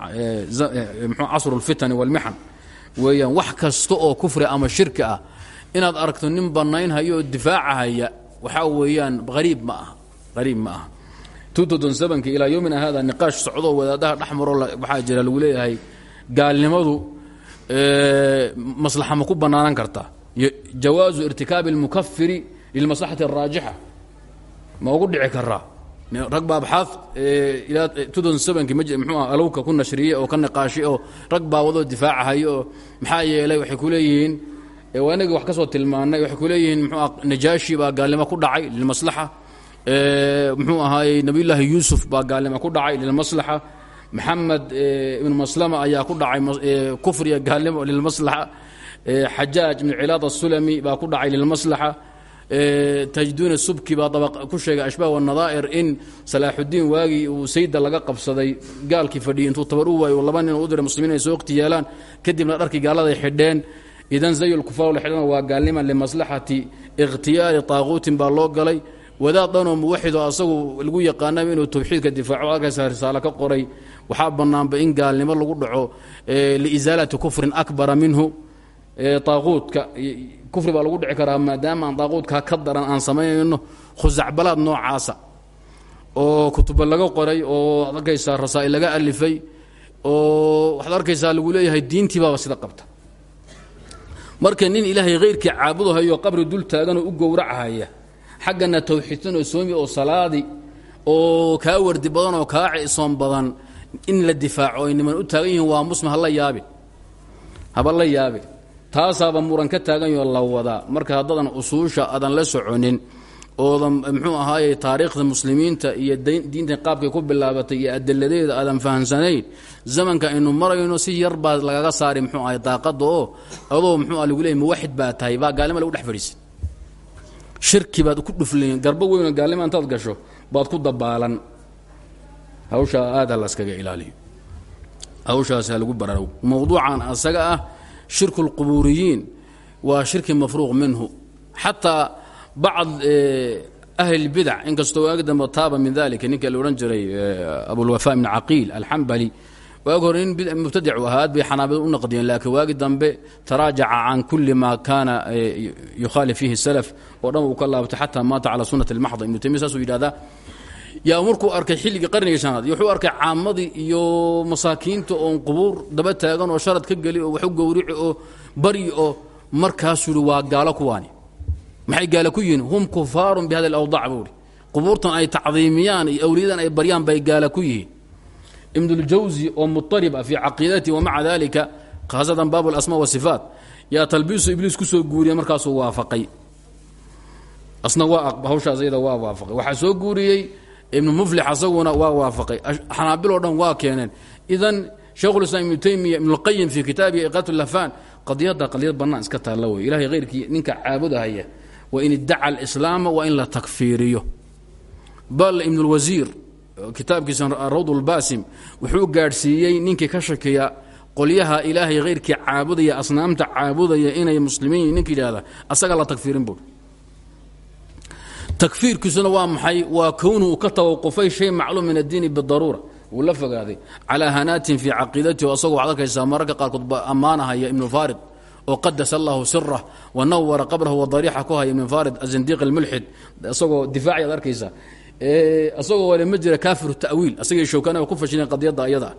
mxuu casru lfitani walmixan weeyaan wax kasta oo kufri ama shirki ah inaad aragto nin bannaynhaya oo difaacahaya waxaa weeyaan hariib ma aha hariib ma aha. Ilaa yowmina hada niqaash socdoo wadaadaha dhex maro waxaa jira lagu leeyahay gaalnimadu maslaxa ma ku bannaanan kartaa jawaazu irtikaabi اlmukafiri lilmaslaxati الraajixa ma ugu dhici karaa rag baa abxaad ilaa ki mxuu alowka ku nashriye oo ka niqaashay oo rag baa wadoo difaacahayo oo maxaa yeelay waxay ku leeyihiin waa inagii wax ka soo tilmaanay waxay ku leeyihiin mxuu najaashi baa gaalnimo ku dhacay lilmaslaxa mxuu ahaayey nabiyullaahi yuusuf baa gaalnimo ku dhacay lilmaslaxa maxamed ibnu maslama ayaa ku dhacay kufriga gaalnimo lilmaslaxa xajaaj ibn cilaad asulami baa ku dhacay lilmaslaxa. Tajduuna subki baa ku sheegay ashbaah wanadaa'ir in salaaxudiin waagii uu sayda laga qabsaday gaalkii fadhiyey intuu tabar u waayo laba nin u diray muslimiin ay soo ikhtiyeelaan kadibna dharkii gaaladay xidheen idan zayulkufaar la xidhana waa gaalniman limaslaxati ikhtiyaari taaquutin baa loo galay. Wadaad dhanoo muwaxidoo asagu lagu yaqaanaba inuu tawxiidka difaaco halkaasa risaalo ka qoray waxaa bannaanba in gaalnimo lagu dhaco liisaalati kufrin akbara minhu taaquudka kufri baa lagu dhici karaa maadaama aan taaquudka ka daran aan samaynayno khusacbalaad noocaasa oo kutuba laga qoray oo ad arkaysaa laga alifay oo waxaad arkaysaa lagu leeyahay diintii baaba sida qabta. Marka nin ilaahay hayrkii caabudahayo qabri dul taaganoo u gowrachaya xaggana tawxiidsan oo soomi oo salaadi oo kaa wardi badan oo kaa cisoon badan in la difaaco ay niman u taagan yihiin waa muslim hala yaabin. Haba la yaabin taasaaba muran ka taaganyo la wadaa marka haddadan usuusha aadan la soconin oodan muxuu ahaaye taariikhda muslimiinta iyo diinta qaabkay ku bilaabatay iyo adiladeeda aadan fahamsanayn zamanka aynu marayno si yar baa lagaga saari muxuu ahay daaqada oo adoo muxuu ah lagu leeyay muwaxid baa tahay baa gaalnimo lagu dhex shirki baad ku dhuflayn garbo weynoo gaalnimo intaad gasho baad ku dabaalan. Hawshaa aada la iskaga ilaaliyo. Hawshaas ha lagu baraarow mowduucan asaga ah shirku اlqubuuriyiin waa shirki mafruuq minhu. Xataa bacd eh, ahlilbidac inkastoo waagi dambe taaba min dalika ninka la odhan jiray eh, abulwafa ibn caqiil alxambali waagi hore nin mubtadicu ahaa aad bay xanaabid u naqdiyeen laakiin waagi dambe taraajaca can kuli ma kaana eh, yukhaali fiihi salaf oo dhan uu ka laabtay xataa maata calaa sunati اlmaxda ibnu tamiya saasuu yidhahdaa yaa markuu arkay xilligii qarnigii shanaad wuxuu arkay caamadii iyo masaakiinta oon qubuur daba taagan oo sharad ka geli oo wax u gowrici oo baryi oo markaasuu yihi waa gaalo kuwaani. Maxay gaalo ku yihiin? Hum kufaarun bi hada alawdac buu ihi qubuurtan ay tacdiimiyaan iyo awliyadan ay baryaan bay gaalo ku yihiin. Ibnuljawsi oo muطarib ah fii caqiidatihi wamaca dalika khaasatan baabu alasmaa wasifaat yaa talbiisu ibliis ku soo guuriyey markaasuu waafaqay. Asna waa hawshaas iyada waa waafaqay. Waxaa soo guuriyey ibnu muflix asaguna waa waafaqay. Xanaabiloo dhan waa keeneen. Idan shaykhulislaam ibnu taymiya ibnulqayim fii kitaabihi iqaat lafaan qadiyadda qadiyad bannaan iska taalla wey. Ilahay hayrkii ninka caabudahaya waa in iddaca alislaama waa in la takfiiriyo. Bal ibnulwasiir kitaabkiisa rawd lbaasim wuxuu gaadhsiiyey ninkii ka shakiya qolyaha ilaahay hayrkii caabudaya asnaamta caabudaya inay muslimiin ninka yidhahda asaga la takfiirin buuri takfiirkiisuna waa maxay? Waa kownu uu ka tawaqufay shay macluum min addiini bidaruura. Wuu la fogaaday. Calaa hanaatin fii caqiidatihi asagoo waxad arkaysaa mararka qaarkood ammaanahaya ibnu farid oo qadas allahu sirah wa nawara qabrahu wadariixa ku haya ibnu farid azindiiq almulxid isagoo difaaci ad arkaysaa isagoo wale ma jira kaafiru ta'wiil asagii showkana ku fashilin qadiyadda ayada.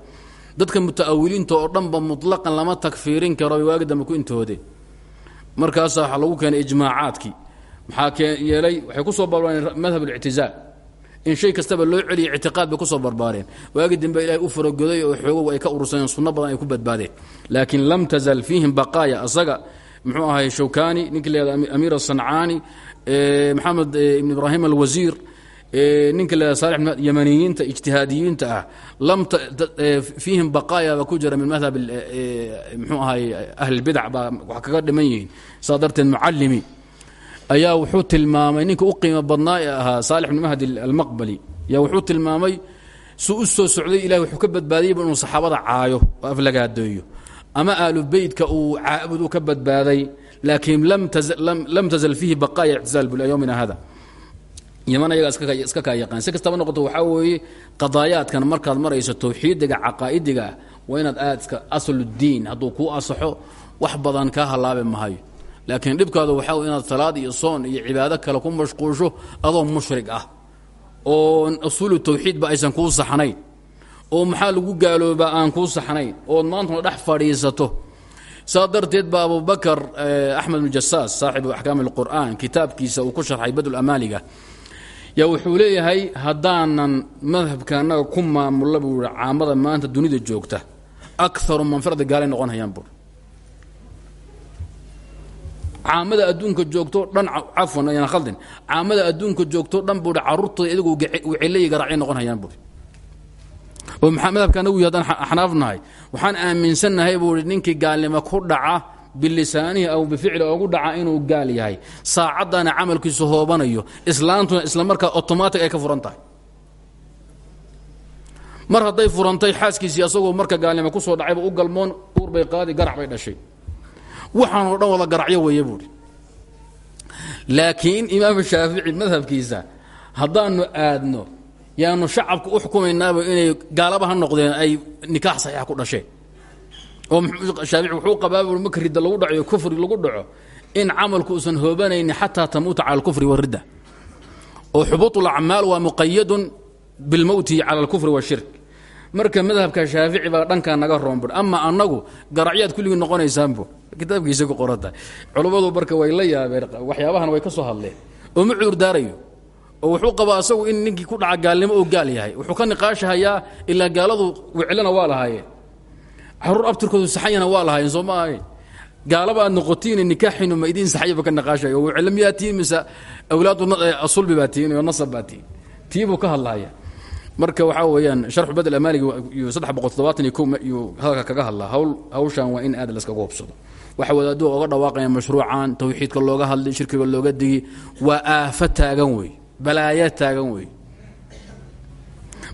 Dadka muta'awiliinta oo dhanba mutlaqan lama takfiirin karo waagi dambe ku intoodeen markaasaa waxaa lagu keenay ijmaacaadkii maxaa yeelay in shay kastaba loo celiya ictiqaad bay ku soo barbaareen. Waagi dambe ilahay u faragoday oo xoogow ay ka urursadeen sunno badan ay ku badbaadeen. Laakiin lam tazal fiihim baqaaya asaga muxuu ahay shawkani ninkii leeda amiir asancaani maxamed ibn ibraahim alwasiir ninka leeda saalix yamaniyiinta ijtihaadiyiinta ah. Lam fiihim baqaaya baa ku jira min madhab mxuu ahay ahlilbidac baa wax kaga dhiman yihiin. Saa ayaa wuxuu tilmaamay ninka u qiimo badnaa ee ahaa saalix bn mahdi almaqbali yaa wuxuu tilmaamay suu soo socday ilahi wuxuu ka badbaadiyeyba inuu saxaabada caayo oo aflagaadeeyo ama aalu beytka uu caabud ka badbaaday laakiin lam tazal fiihi baqaaya ictizaal bul yowmina hada yaman ayagaa iska kaa yaqaan. Si kastaba noqoto waxaa weeye qadaayaadkan markaad marayso tawxiidiga caqaa'idiga inaad aad iska asludiin hadduu kuu asaxo wax badan kaa halaabi mahayo laakiin dhibkaadu waxaa inaad salaad iyo soon iyo cibaado kale ku mashquusho adoo mushrig ah oo usuulu tawxiidba aysan kuu saxnayn oo maxaa lagu gaaloobaa aan kuu saxnayn ood maantuna dhex fadhiisato. Saa darteed ba abubakar axmed bn jasaas saaxibu axkaam اlqur'an kitaabkiisa uu ku sharxay badul amaaliga yaa wuxuu leeyahay haddaanan madhabka annaga ku maamulla buu i caamada maanta dunida joogta akaru manfirada gaalay noqon hayaan bur caamada adduunka joogto dhan cafwan ayaan khaldin. Caamada adduunka joogto dhan buuhi carruurtooda iyagu wicilay garaacay noqon hayaan buuri oo maxaa madhabka anagu haddaan axnaafnahay waxaan aaminsannahay buu i ninkii gaalnimo ku dhaca bilisaanihi aw bificli ogu dhaca inuu gaal yahay. Saacaddaana camalkiisu hoobanayo. Islaantuna isla markaa otomatic ay ka furan mar hadday furantay xaaskiisii asagoo marka gaalnimo ku soo dhacayba u galmoon uur bay qaadi garac bay dhashay waxaanoo dhan wada garacyo weeye buuhi laakiin imaam shaafici madhabkiisa haddaanu aadno yaanu shacabka u xukumaynaaba inay gaalaba noqdeen ay nikaax saxiixa ku dhasheen oo shaafici wuxuu qabaa bui marka ridda lagu dhaco kufri lagu dhaco in camalku uusan hoobanaynin xataa tamuuta cala alkufri waridda oo xubuut ulacmaal waa muqayadun bilmowti cala alkufri washirk marka madhabka shaafici baa dhankaa naga roonbur ama annagu garacyaad kulligii noqonaysaanbu kitaabkiisa ku qoranta culummadu marka way la yaabeen waxyaabahan way ka soo hadleen. Oo ma cuurdaarayo. Oo wuxuu qabaa asagu in ninkii ku dhaca gaalnimo oo gaal yahay. Wuxuu ka niqaashahayaa ilaa gaaladu wiclana waa lahaayeen. Caruur abtirkoodu saxanyana waa lahaayeen soo ma ahayn? Gaalaba aad nikaaxinu ma idiin saxayaba ka niqaashaya oo miyaa tihin mise awlaadu asulbi baa tihin oo nasab baa tihin. Tiibuu ka hadlaya marka waxaa weeyaan sharxu badel amaaliga iyo saddex boqol toddobaatan iyo ko iyuu hadalka kaga hadlaa. Hawl hawshan waa in aad laskaga hubsado waxa wadaaduu oga dhawaaqaya mashruucan tawxiidka looga hadlay shirkiga looga digi waa aafo taagan wey balaayo taagan wey.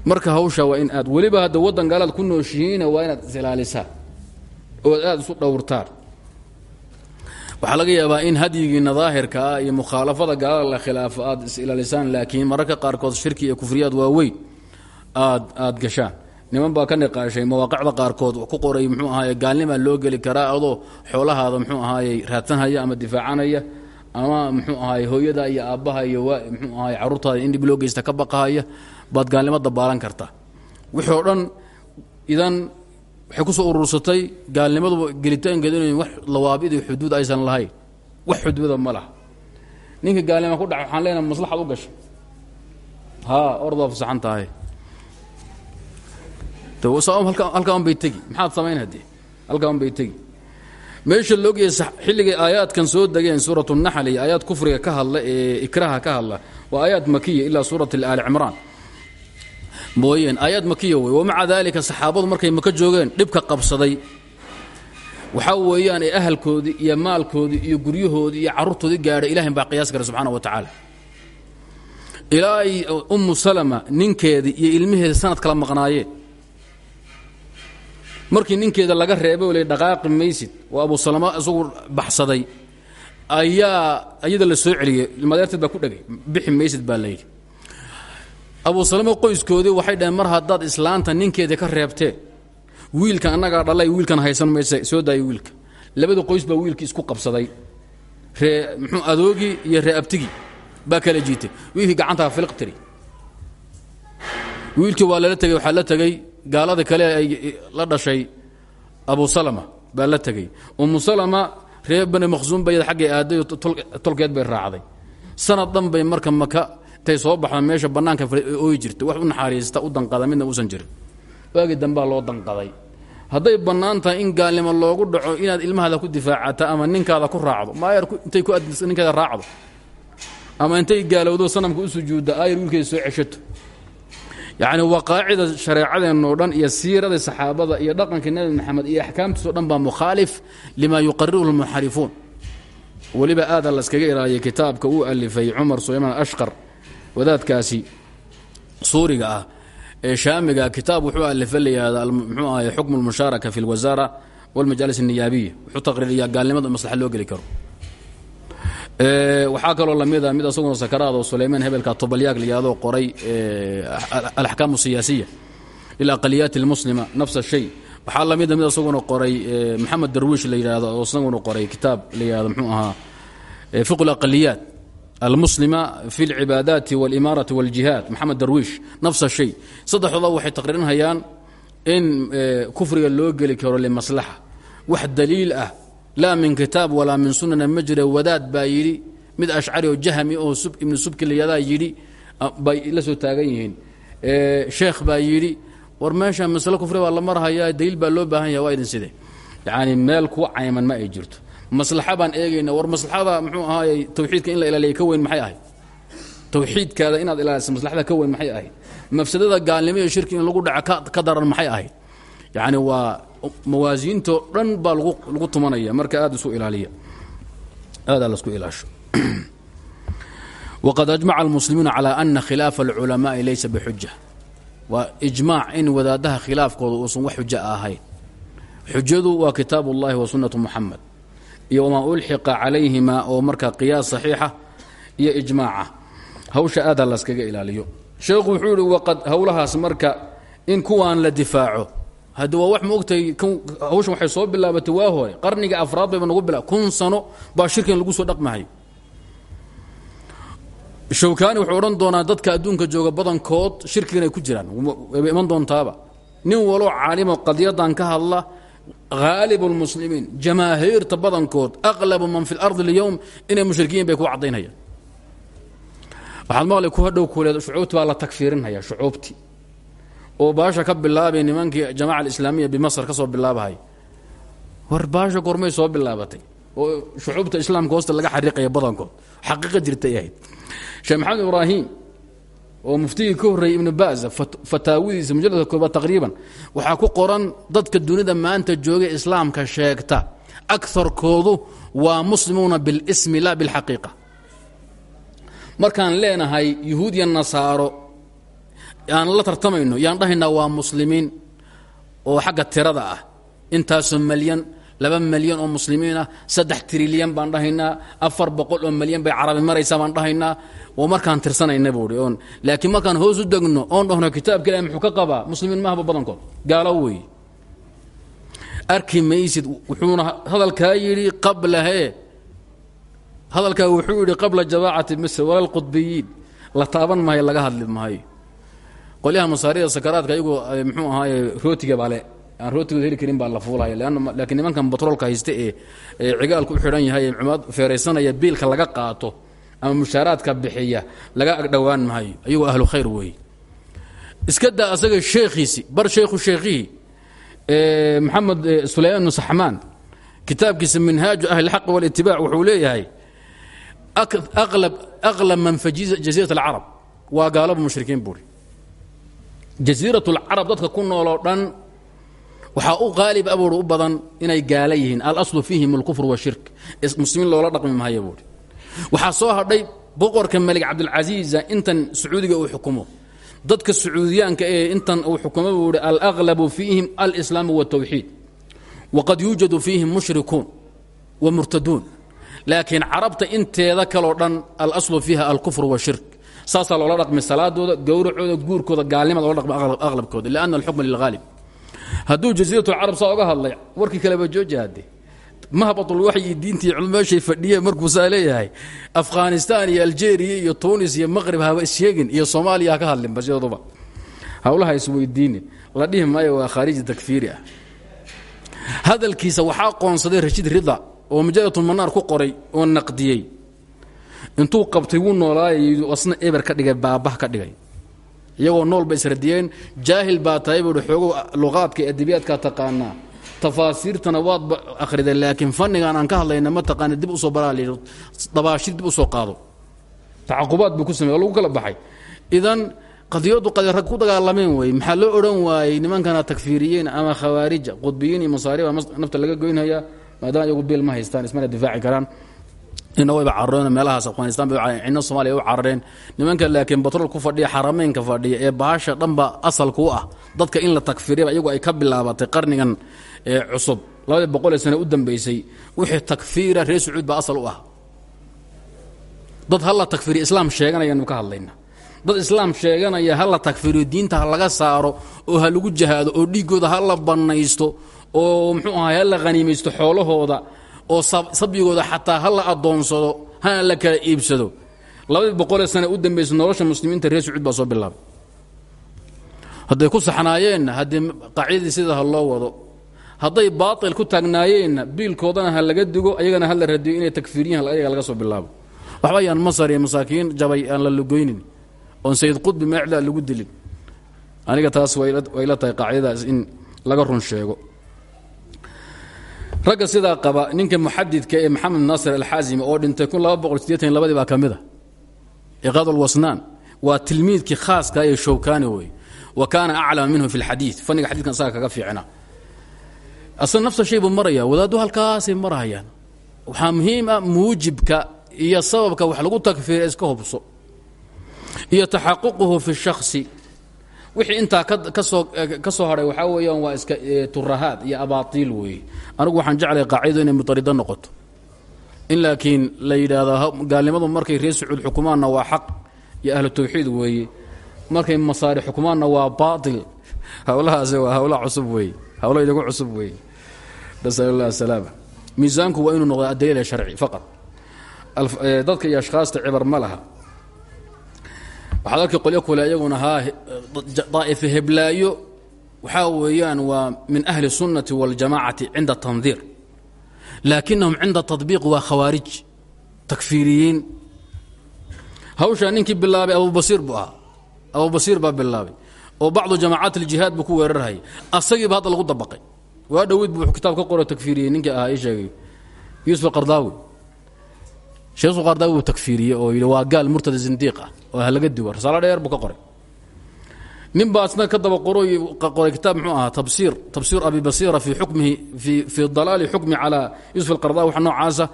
Marka hawsha waa in aad weliba hadda waddan gaalaad ku nooshihiina waa inaad is-ilaalisaan ood aada isu dhowrtaan waxaa laga yaabaa in hadyigiina daahirka ah iyo mukhaalafada gaalada la khilaafo aad is-ilaalisaan laakiin mararka qaarkood shirki iyo kufriyaad waaweyn aad aad gashaan niman baa ka niqaashay mawaaqicda qaarkood ku qoray muxuu ahaay gaalnimaa loo geli karaa adoo xoolahaada muxuu ahaayey raadsanhaya ama difaacanaya ama muxuu ahaay hooyada iyo aabbaha iyo muxuu ahaay carruurtaada in dhib loo geysta ka baqahaya baad gaalnimo dabaalan kartaa wixii oo dhan idan waxay ku soo urursatay gaalnimaduba gelitaankeedu inay wax lawaabid iyo xuduud aysan lahayn. Wax xuduuda ma laha. Ninka gaalnima ku dhaca waxaan leenahay maslaxad u gashay. Haa ordaa fasaxan tahay halkaa un bay tegi. Maxaad samayn haddee halkaa un bay tegi. Meesha loogaya xilligay aayaadkan soo degeen suurat naxl iyo aayaad kufriga ka hadla ee ikraha ka hadla waa aayaad makiya ilaa suurat aali cimraan. Mooyeen aayaad makiya wey. Wamaca daalika saxaabadu markay maka joogeen dhibka qabsaday. Waxaa weeyaan ee ahalkoodii iyo maalkoodii iyo guryahoodii iyo carruurtoodii gaadhay ilahin baa qiyaas kara subxana wa tacaala. Ilaa ummu salama ninkeedii iyo ilmaheeda sanad kala maqnaayeen markii ninkeeda laga reebay o le dhaqaaqi maysid oo abu salama isagu baxsaday. Ayaa iyada la soo celiyey madeerteed baa ku dhegay bixi maysid baa layidhi abu salama qoyskoodii waxay dhaheen mar haddaad islaanta ninkeedii ka reebteen wiilka annagaa dhalay wiilkan haysan mayse soo daayay wiilka. Labada qoys baa wiilkii isku qabsaday. Ree muxuu adoogii iyo ree abtigii kala jiitay. Wiilkii gacantaa filiq tiri. Waa lala tegey waxaa la tegey gaalada kale ay la dhashay abu salama baa la tegey. Umu salama reer bani maqsuum bay xaggay aaday tolkeed bay raacday. Sanad dhan bay marka maka intay soo baxda meesha bannaanka ooyi jirtay wax u naxariista u danqada midna uusan jirin. Waagii dambaa loo danqaday. Hadday bannaan tahay in gaalnimo loogu dhaco inaad ilmahaada ku difaacata ama ninkaada ku raacdo maayar intay ninkeeda raacdo ama intay gaalowdo sanamka u sujuudda aayar wiilkeeda soo ceshato yacni waqaacida shareecadeenno dhan iyo siiradii saxaabada iyo dhaqankii nebi maxamed iyo axkaamtiisoo dhan baa mukhaalif limaa yuqariruhu lmunxarifuun weliba aada la iskaga ilaaliyay kitaabka uu alifay cumar sulaymaan ashqar wadaadkaasi suuriga ah ee shaamiga kitaab wuxuu alifa layihahda mxuu ahay xukmu lmushaaraka fi lwasaara walmajaalis الniyaabiya wuxuu taqriiriyaa gaalnimada maslaxa loo geli karo waxaa kaloo lamida mid asaguna sakaraad oo sulaymaan hebelka tobalyaag layihahdo qoray alaxkaam الsiyaasiya lilaqaliyaati اlmuslima nafs الshay waxaa lamida mid asaguna qoray maxamed darwish la yidhahdo oo isaguna qoray kitaab la yihahdo mxuu ahaa fiq اlaqaliyaat almuslima fi اlcibaadaati wاlimaarati wاljihaad maxamed darwish nafs الshay saddexdooda waxay taqriirinhayaan in kufriga loo geli karo limaslaxa wax daliil ah laa min kitaab walaa min sunana ma jira wadaad baa yidhi. Mid ashcari oo jahmi oo ibnu subki layadaa yidhi bay la soo taagan yihiin. Sheekh baa yidhi war meesha masle kufri baa la marhayaa daliil baa loo baahan yaha waa idin side. Yacni meel ku cayman ma ay jirto. Maslaxa baan eegayna war maslaxada muxuu ahaay tawxiidka in la ilaaliya ka weyn maxay ahayd? Tawxiidkaada inaad ilaaliso maslaxada ka weyn maxay ahayd? Mafsadada gaalnimo iyo shirki in lagu dhaco ka daran maxay ahayd? Yacni waa mawaasiintoo dhan baa lagu tumanaya marka aad isu ilaaliya. Aada lasku ilaasho. Waqad ajmaca almuslimuuna calaa ana khilaafa alculamaai laysa bixuja waa ijmaac in wadaadaha khilaafkooda uusan wax xuja ahayn. Xujadu waa kitaab wa sunnatu muxamed iyo wamaa ulxiqa calayhima oo markaa qiyaas saxiixa iyo ijmaaca. Hawsha aada laskaga ilaaliyo. Sheekhu wuxuu ihi waqad howlahaas marka in kuwaan la difaaco haddi waa wax ma ogtahay hawshan waxay soo bilaabatay waa hore qarniga afraad bayba nagu bila kun sano baa shirkan lagu soo dhaqmahay shawkaani wuxuu odhan doonaa dadka adduunka jooga badankood shirkigan ay ku jiraan wayba iman doontaaba nin waloo caalimo qadiyadan ka hadla haalib اlmuslimiin jamaahiirta badankood aqlabu man fi اlardi اlyowm inay mushrikiin bay ku caddaynayaan waxaad maqlay ku hadhow kuleed shucuubti baa la tagfiirinhaya shucuubti oo baasha ka bilaabay nimankii jamaca alislaamiya bimasr ka soo bilaabahay. War baasha gormay soo bilaabatay oo shucuubta islaamka hoosta laga xariiqaya badankood. Xaqiiqa jirtay ahayd. Sheekh maxamed ibraahim oo muftigii ka horreeyey ibnu baza fataawidiisa mujalladka koobaad taqriiban ku qoran dadka dunida maanta joogay islaamka sheegta akarkoodu waa muslimuuna bilismi la bilxaqiiqa. Markaan leenahay yuhuud ya nasaaro aan la tartamayno yaan dhahaynaa waa muslimiin oo xagga tirada ah. Intaasoo malyan laba malyan oo muslimiin ah saddex trilyan baan dhahaynaa afar oo malyan bay carabi maraysaa baan dhahaynaa. Oo markaan tirsanayna buui oon. Laakiin markaan hoos u degno oon dhahno kitaabka ilahi muxuu ka qabaa? Muslimiin mahaba badankood. Gaalo weeye arki maysid wuxuuna hadalkaa yidhi qabla hee. Hadalkaa wuxuu yidhi qabla jabaacati misr wala lqudbiyiin la taaban maayo laga hadli maayo qolyaha masaarida sakaraadka iyagoo mxuu ahaaye rootiga bale aan rootigooda heli karin baa la fuulaya leanna laakiin nimankan batroolka hayste ee ee cigaalku u xidhan yahay ee cumaad feeraysanaya biilka laga qaato ama mushaaraadka bixiya laga agdhowaan maayo ayagoo ahlu khayr weeye iska daa asaga sheekhiisi bar sheekhu sheekhihii maxamed sulaymaan bnu saxmaan kitaabkiisa minhaaju ahli اlxaq wاlitibac wuxuu leeyahay aqlab man fi jaziirat اlcarab waa gaalaba mushrikiin buuri jaziirat اlcarab dadka ku nooloo dhan waxaa u qaalib abuur u badan inay gaala yihiin alaslu fiihim اlkufr washirk muslimiin loola dhaqmi maayo buuri waxaa soo hadhay boqorka melig cabdilcasiiza intan sacuudiga uu xukumo dadka sacuudiyaanka ee intan uu xukumo buu ihi alaqlabu fiihim alslaamu wاtawxiid waqad yuujadu fiihim mushrikuun wa murtaduun laakiin carabta inteeda kaleo dhan alaslu fiiha alkufr washirk saasaa loola dhaqmay salaadooda gowracooda guurkooda gaalnimada loola dhaqmay aqlabkooda lianna alxukma lilghaalib hadduu jasiirat lcarab saa oga hadlay warkii kaleba jooji hadde mahbatulwaxyi diintii meeshay fadhiyeen markuu saa leeyahay afghanistan iyo algeria iyo tunis iyo maqrib haba issheegin iyo soomaaliya ha ka hadlin basyaduba hawlaha isweydiine la dhihi maayo waa khaariji takfiiri ah. Hadalkiisa waxaa qoonsaday rashiid rida oo mujaadatulmanaar ku qoray oo naqdiyey intuu qabtay wuu noolaayay asna eber ka dhigay baabah ka dhigay. Iyagoo nool isradiyeen jaahil baa tahay buuhi xoogow luqaadka adibiyaadkaa taqaanaa tafaasiirtana waadba akhriday laakiin fannigan aan ka hadlayna ma taqaana dib u soo baraa dabaashir dib u soo qaado. Tacaqubaad buu ku samey lagu kala baxay. Idan qadiyadu qadi rag ku dagaalameen wey maxaa loo odhan waayey nimankana takfiiriyiin ama khawaarija qudbiyiin iyo masaariba nafta laga goynhayaa maadaama iyagu biil ma haystaan ismana difaaci karaan ina wayba carareen meelahaas afghanistan cino somaaliya u carareen nimanka laakiin batrool ku fadhiya xarameynka fadhiya ee bahasha dhanba asalku u ah dadka in la takfiriyaba iyagu ay ka bilaabatay qarnigan ee cusub. Labadii boqol u dambaysay wixii takfiira reer sacuud baa asal u ah. Dad halla takfiriya islaam sheeganayanu ka hadlayna. Dad islaam sheeganaya ha la takfiriyo diinta ha laga saaro oo ha jahaado oo dhiiggooda ha la bannaysto oo muxuu ahay ha la haniimaysto xoolahooda oo sabyigooda xataa ha la addoonsado hana la kala iibsado. Labadii boqolee sane u dambaysay nolosha muslimiinta reer sacuud baa soo bilaabay. Hadday ku saxnaayeenna haddii qaacidadii sida ha loo wado hadday baatil ku taagnaayeenna biilkoodana ha laga digo ayagana ha la radiyo inay takfiiriyan ayaga laga soo bilaabo. Waxba yaan masar iyo masaakiin jabay aan la lugoynin oon sayid qudbi meecdaa lagu dilin. Aniga taas way la tahay qaacidadaas in laga run sheego ragga sidaa qaba ninka muxadidka ee maxamed naasir alxaasimi oo dhintay ladii baa ka mid a iqaadulwasnaan waa tilmiidkii khaaska ee showkani wey wa kaana aclama minhu fi lxadii fanniga xadidkan isaga kaga fiicna. Asna nafsa shay buu maraya wadaaddu halkaasay marahayaan. Waxaa muhiim ah muujibka iyo sababka wax lagu takfiira iska hubso. Iyo taxaququhu fi shaksi wixii intaa ka soo ka soo hadhay waxaa weeyaan waa iska turahaad iyo abaatiil weeye anigu waxaan jeclay qaacidadu inay mutarida noqoto. In laakiin la yidhaahdo gaalnimadu markay reer sacuud xukumaanna waa xaq iyo ahlu tawxiid weeye markay masaari xukumaanna waa baatil. Hawlahaasi waa hawla cusub weeye hawlo inagu cusub weeye nasal allah asalaama miisaanku waa inuu noqdo adaliil sharci faqad dadka iyo ashkhaasta cibar ma laha waxaad arki qolyo kule iyaguna haa daa'ifa heblaayo waxaa weeyaan waa min ahli الsunnati wاljamacati cinda tandiir laakinahum cinda taطbiiq waa khawaarij takfiiriyiin hawshaa ninkii bilaabay abubasiir buu ahaa abubasiir baa bilaabay oo bacdu jamacaat اljihaad buu ku weerarhayay asagiiba hadda lagu dabaqay waa dhoweyd buu kitaab ka qoro takfiiriyey ninkii ahaa ii sheegay yuusuf qardaawi sheekh qardaawi buu takfiiriyey oo yidhi waa gaal murtada zindiiq ah oo ha laga rasaalo dheer buu ka qoray. Nin ka daba qoray kitaab muxuu ahaa tabsiir tabsiir abi basiira fii xukmihi fii dalaali xukmi calaa yuusuf alqardaawi wax noocaasa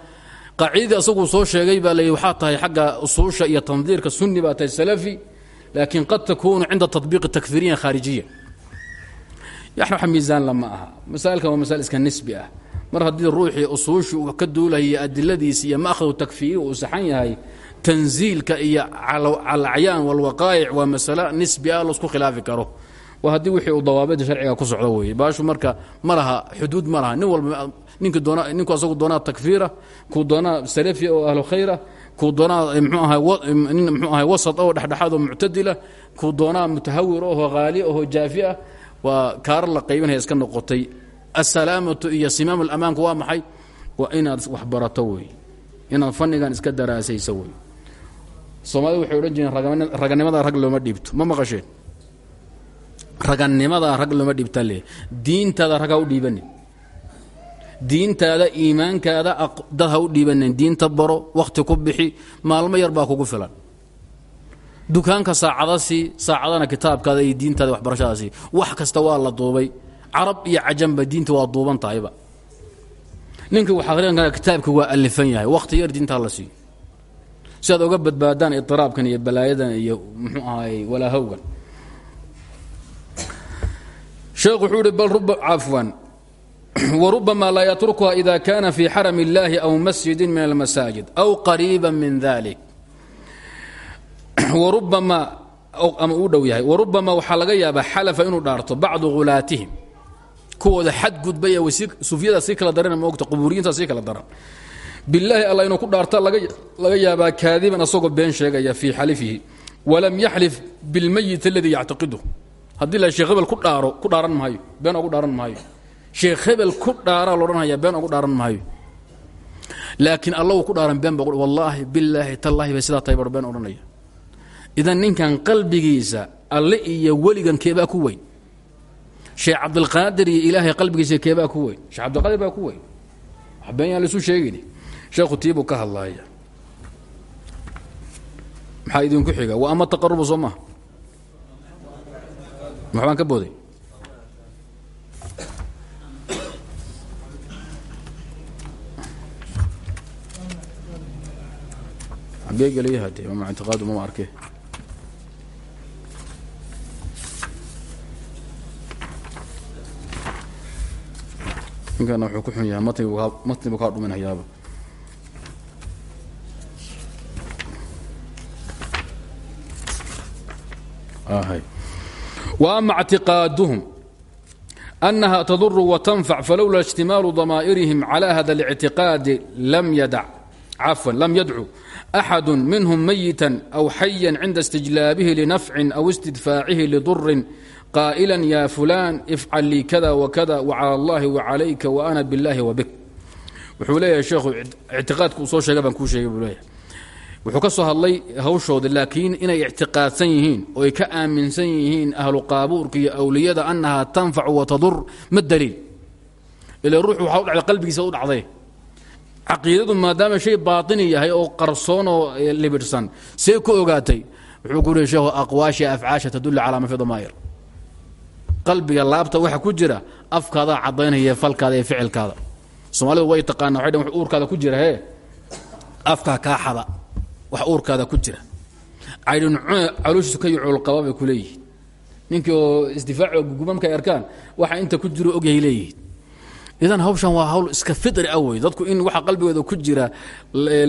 qaacidadii asaguu soo sheegay baa layidhi waxaa tahay xagga usuusha iyo tandiirka sunni baa tahay salafi laakiin qad takuunu cinda tatbiiqi takfiiriyan khaarijiya. Yani wax lama aha. Masaailkan waa masail iska nisbi ah mar haddii ruuxii usuushii uu ka duulaya adiladiisi iyo ma'khadu takfiiri uu saxan yahay tanziilka iyo calacyaan walwaqaa'ic waa masale nisbi ah la isku khilaafi karo. Waa haddii wixii uu dawaabida sharciga ku socdo weeye. Baashu marka ma laha xuduud ma laha. Nin walba ninki doona ninku asagu doonaa takfiira kuu doonaa salafi oo ahlu khayra kuu doonaa mxuu ahay nin mxuu ahay wasat oo dhexdhexaad oo muctadila kuu doonaa mutahawir oho haali oho jaafi ah waa kaarar la qaybinaya iska noqotay asalaamatu iyo simaam alamaanku waa maxay? Waa inaad wax barato wey. Inaad fannigan iska daraasayso wey. Soomaalida waxay odhan jireen raganimada rag looma dhiibto. Ma maqasheen? Ragannimada rag looma dhiibtaa le diintaada rag u dhiibanin. Diintaada iimaankaada dad ha u dhiibanin. Diinta baro wakhti ku bixi maalmo yar baa kugu filan. Dukaanka saacada sii saacadana kitaabkaada iyo diintaada waxbarashada sii wax kasta waa la duubay carab iyo cajanba diinta waa duuban tahayba. Ninka waxaaqrinka kitaabka waa alifan yahay wakhti yar diintaa la siiyo. Si aad badbaadaan idiraabkan iyo balaayadan iyo muxuu ahaay walaahowgan sheekh wuxuu ihi bal ruba cafwan warubamaa laa yatrukuha ida kana fi xaram اllahi aw masjidin min almasaajid aw qariiba min dalik warubama ama uu dhow yahay warubama waxaa laga yaabaa xalafa inuu dhaarto bacdu hulaatihim kuwooda xadgudbaya sufyada sii kala daran maogta qubuuriyiinta sii kala daran. Bilaahi alla inuu ku dhaarta laga yaabaa kaadiban asagoo been sheegaya fii xalifihi walam yaxlif bilmayit aladii yactaqidu. Haddii la sheekh hebel ku dhaaro ku dhaaran maayo been ogu dhaaran maayo. Sheekh hebel ku dhaaraa loodhanaya been ogu dhaaran maayo. Laakiin allagu ku dhaaran been ba wallaahi bilaahi tallaahi bay sidaa tahay been odhanaya. Idan ninkan qalbigiisa alle iyo weligan keebaa ku weyn sheekh cabdilqaadir iyo ilaahay qalbigiisa keebaa ku weyn. Sheekh cabdilqaadir baa ku weyn. Wax been yaan laisu sheegin sheekhu tiibuu ka hadlaaya. Maxaa idinku xiga? Wa ama taqarubu soo maha waxbaan ka booday. Xagee gelaya hade mama ictiqaadu mama arke ninkana wuxuu ku xun yahay matnigu matnibu kaa dhuminayaaba وأma اعtiقاadهم أنha تضر وتنفع فlولا اجتimاaل ضمائرهم على hذا الاعتiقاad lm يdcو أحad minهم ميتا أو حيا عnda استجلاaبه لنفع أو استدفاaعه لضر qaa'ilan yaa fulaan ifcal lii kada wakada wacala allahi wacalayka wa ana billaahi wa bik wuxuu leeyahay sheekhu ictiqaadka uu soo sheega baan kuu sheegay buu leeyahay wuxuu ka soo hadlay hawshoodii laakiin inay ictiqaadsan yihiin oo ay ka aaminsan yihiin ahlu qaabuurka iyo awliyada annahaa tanfacu wa tadur ma daliil ila ruux waxaa u dhacda qalbigiisa u dhacday caqiidadu maadaama shay baatini yahay oo qarsoon oo libidhsan see ku ogaatay wuxuu ku uri sheekhu aqwaasha afcaasha tadullu calaa ma fi damaayir qalbiga laabta waxa ku jira afkaadaa cadaynaya falkaada iyo ficilkaada. Soomaalidu way taqaana way dhan uurkaada ku jira hee? Afkaa xada wax uurkaada ku jira. Caydhin calooshiisu ka yuculqaba bay ku leeyihiin. Oo isdifaaco guguba markay arkaan waxa inta ku jiro ogyahay leeyihiin. Idan hawshan waa hawl iska fidri ah a dadku in waxa qalbigooda ku jira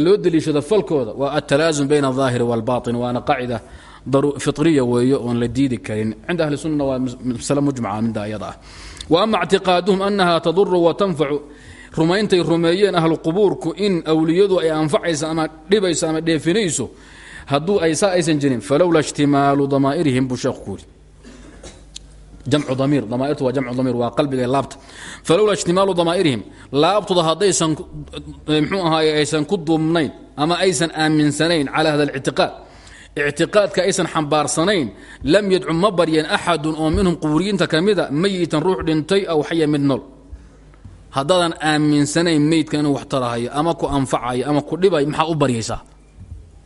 loo daliishado falkooda waa altalaasum bayna aldaahiri waalbaain waana qaacida firiya weeyo oon la diidi karin. Cinda ahli sunana waa masle mujmaca ah midda ayada. Wa ama ictiqaaduhum annaha taduru wa tanfacu rumayntay rumeeyeen ahluqubuurku in awliyadu ay anfacaysa ama dhibayso ama dheefinayso hadduu ay aysan jirin falowla ijtimaalu damaa'irihim buu sheekhu kuuri jamcu damiir damaairtu waa jamcu damiir waa qalbiga ee laabta. Falowla ijtimaalu damaa'irihim laabtooda haddaysan eh, mxuu aysan ku duubnayn ama aysan aaminsanayn cala hada اlictiqaad ictiqaadka aysan xambaarsanayn lam yadcu ma baryan axadun oo minhum qubuuriyiinta ka mida mayitan ruux dhintay aw xaya mid nool. Haddaadan aaminsanayn meydka inuu wax tarahayo ama ku anfacayo ama ku dhibayo maxaa u baryaysaa?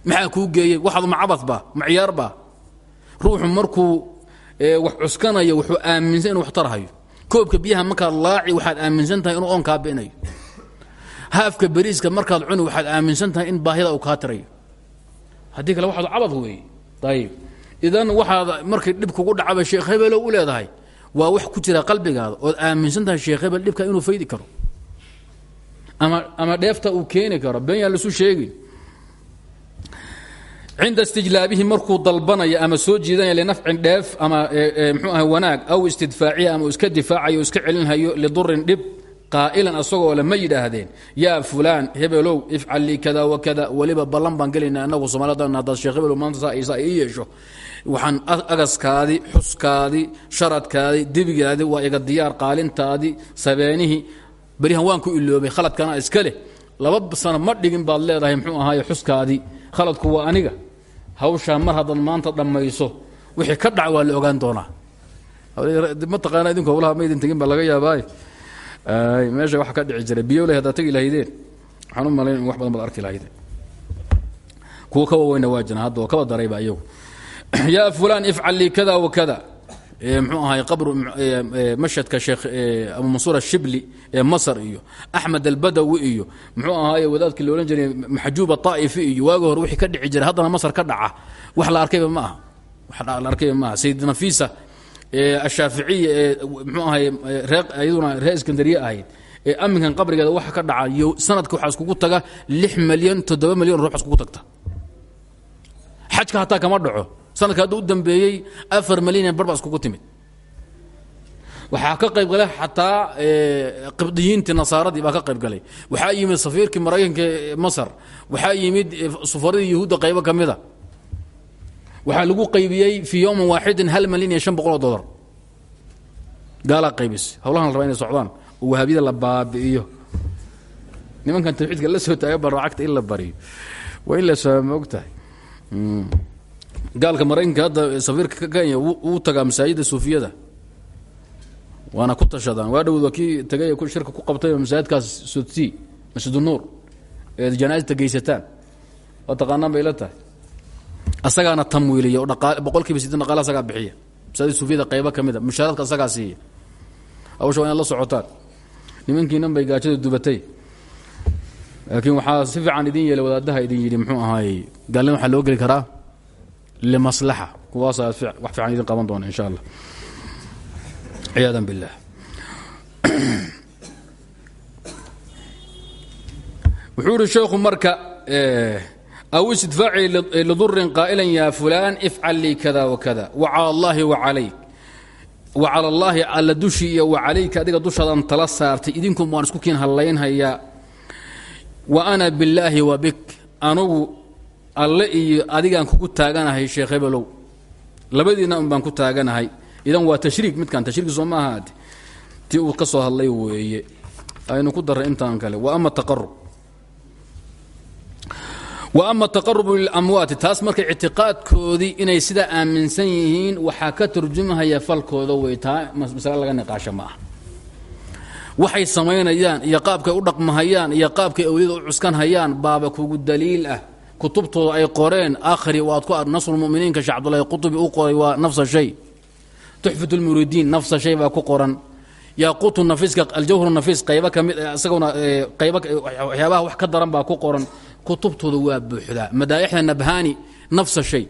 Maxaa kuu geeyey waxaadu macabadba macyaarba ruuxu markuu wax cuskanayo wuxuu aaminsan inu wax tarahayo koobka biyaha markaad laaci waxaad aaminsan tahay inuu oon kaa bi'inayo haafka beriiska markaad cuni waxaad aaminsan tahay in baahida uu kaa tirayo haddii kale waxaadu cabad weeye ayib idan waxaad markay dhib kugu dhacaba sheekh hebelow u leedahay waa wax ku jira qalbigaada ood aaminsan tahay sheekh hebel dhibka inuu faydi karo. Ama ama dheefta uu keeni karo. Been yaan lasu sheegin cinda istijlaabihi markuu dalbanaya ama soo jiidanaya linafcin dheef ama mxuu aha wanaag aw istidfaacihi ama iska difaacayo iska celinhayo lidurin dhib qaa'ilan asagoo le ma yidhaahdeen yaa fulaan hebelow ifcal lii kada wakada weliba ballan baan gelayna anagu soomaalida haddaad sheekh hebelow maanta saa isa ii yeesho. Waxaan agaskaadii xuskaadii sharadkaadii debigaadii waa iga diyaar qaalintaadii sabeenihii berihan waan ku iloobay khaladkana iska leh. Laba sano ma dhigin baad leedahay mxuu ahaaye xuskaadii khaladku waa aniga. Hawshaa mar haddaad maanta dhammayso wixii ka dhac waa la ogaan doonaa. Ma taqaana idinku howlaha maydin tegin baa laga yaabaaye meesha waxa ka dhici jiray. Biyoley haddaad tegi lahaydeen waxaan u malayn wax badan baad arki lahaydeen kuwa ka waaweyna waa jiraan hadda oo kaba darayba iyagu. Yaa fulaan ifcal lii kada wakada mxuu ahay qabru mashadka sheekh abu mansuur ashibli ee masar iyo axmed albadawi iyo muxuu ahaaye wadaadkii la odhan jiray maxjuub aaa'ifi iyo waagi hore wixii ka dhici jiray haddana masar ka dhaca. Wax la arkayba ma aha. Wax la arkayba ma aha. Sayid nafiisa ashaaficiya ee mxuu ahay ree iyaduna ree iskandariye ahayd ee aminkan qabrigeeda waxa ka dhaca iyo sanadka waxaa iskugu taga lix milyan toddoba milyan ruux iskugu tagta. Xajka hataa kama dhaco. Sanadka hadda u dambeeyey afar milyan bar baa iskugu timid. Waxaa ka qayb galay xataa qibdiyiintii nasaaradii baa ka qayb galay. Waxaa yimid safiirkii maraykanka masar. Waxaa yimid safaradii yahuudda qaybo ka mida waxaa lagu qaybiyey fii yowmin waaxidin hal malyan iyo shan boqol oo dolar gaalaa qaybis. Hawlahan la rabaa inay socdaan. Oo wahaabiyada la baabi'iyo. Nimankan tawxiidka la soo taaga ba lacagta in la bariyo. Waa in la soo ma og tahay gaalka maraykanka hadda safiirka kenya wuu tagaa masaajidda suufiyada. Waana ku tashadaan. Waa dhowd waa kii tagay shirka ku qabtay masaajidkaas sudsi masjidunuur eed janaa'ista geysataan waa taqaanaan bay la tahay asagaana tamwiiliya oo dhaqaale boqol kiiba sidean dhaqaale asagaa bixiya. Masaajid suufiyada qaybo ka mid a mushaaraadka asagaa siiya. Inaad la socotaan. Nimankiinan bay gaajada dubatay. Laakiin waxaa si fiican idin yeelay wadaadaha idin yidhi muxuu ahaayey gaalnima waxaa loo geli karaa limaslaxa kuwaasaa wax fiican idin qaban doona insha allah. Ciyaadan billah. Wuxuu ihi marka aw istidfaaci lidurin qaa'ilan yaa fulaan ifcal lii kada wakada wacala allahi wacalayk wacala allaahi alla dushii iyo wacalayka adiga dushaadan tala saartay idinkum waan isku kiin hallaynhayaa wa ana billaahi wa bik anugu alle iyo adigaan kugu taaganahay sheekh hebelow labadiinna un baan ku taaganahay idan waa tashriik midkan tashriik soo maaha ti uu ka soo hadlay weeye aynu ku darray intaan kale wa ama taqarub wa ama taqarubu lilamwaati taas marka ictiqaadkoodii inay sidaa aaminsan yihiin waxaa ka turjumahaya falkooda wey taa laga niqaasho ma waxay samaynayaan iyo qaabkay u dhaqmahayaan iyo qaabkay awliyada u cuskanhayaan baaba kugu daliil ah. Kutubtooda ay qoreen akhri waad ku nasrulmuminiinka shee cabdullahi qutubi u qoray waa nafsa shay. Tuxfat lmuridiin nafsa shay baa ku qoran. Yaaquutu nafiiska aljawhar nafiis qaybo ka mid isaguna qayb waxyaabaha wax ka daran baa ku qoran kutubtooda waa buuxdaa. Madaa'ixda nabhaani nafsa shay.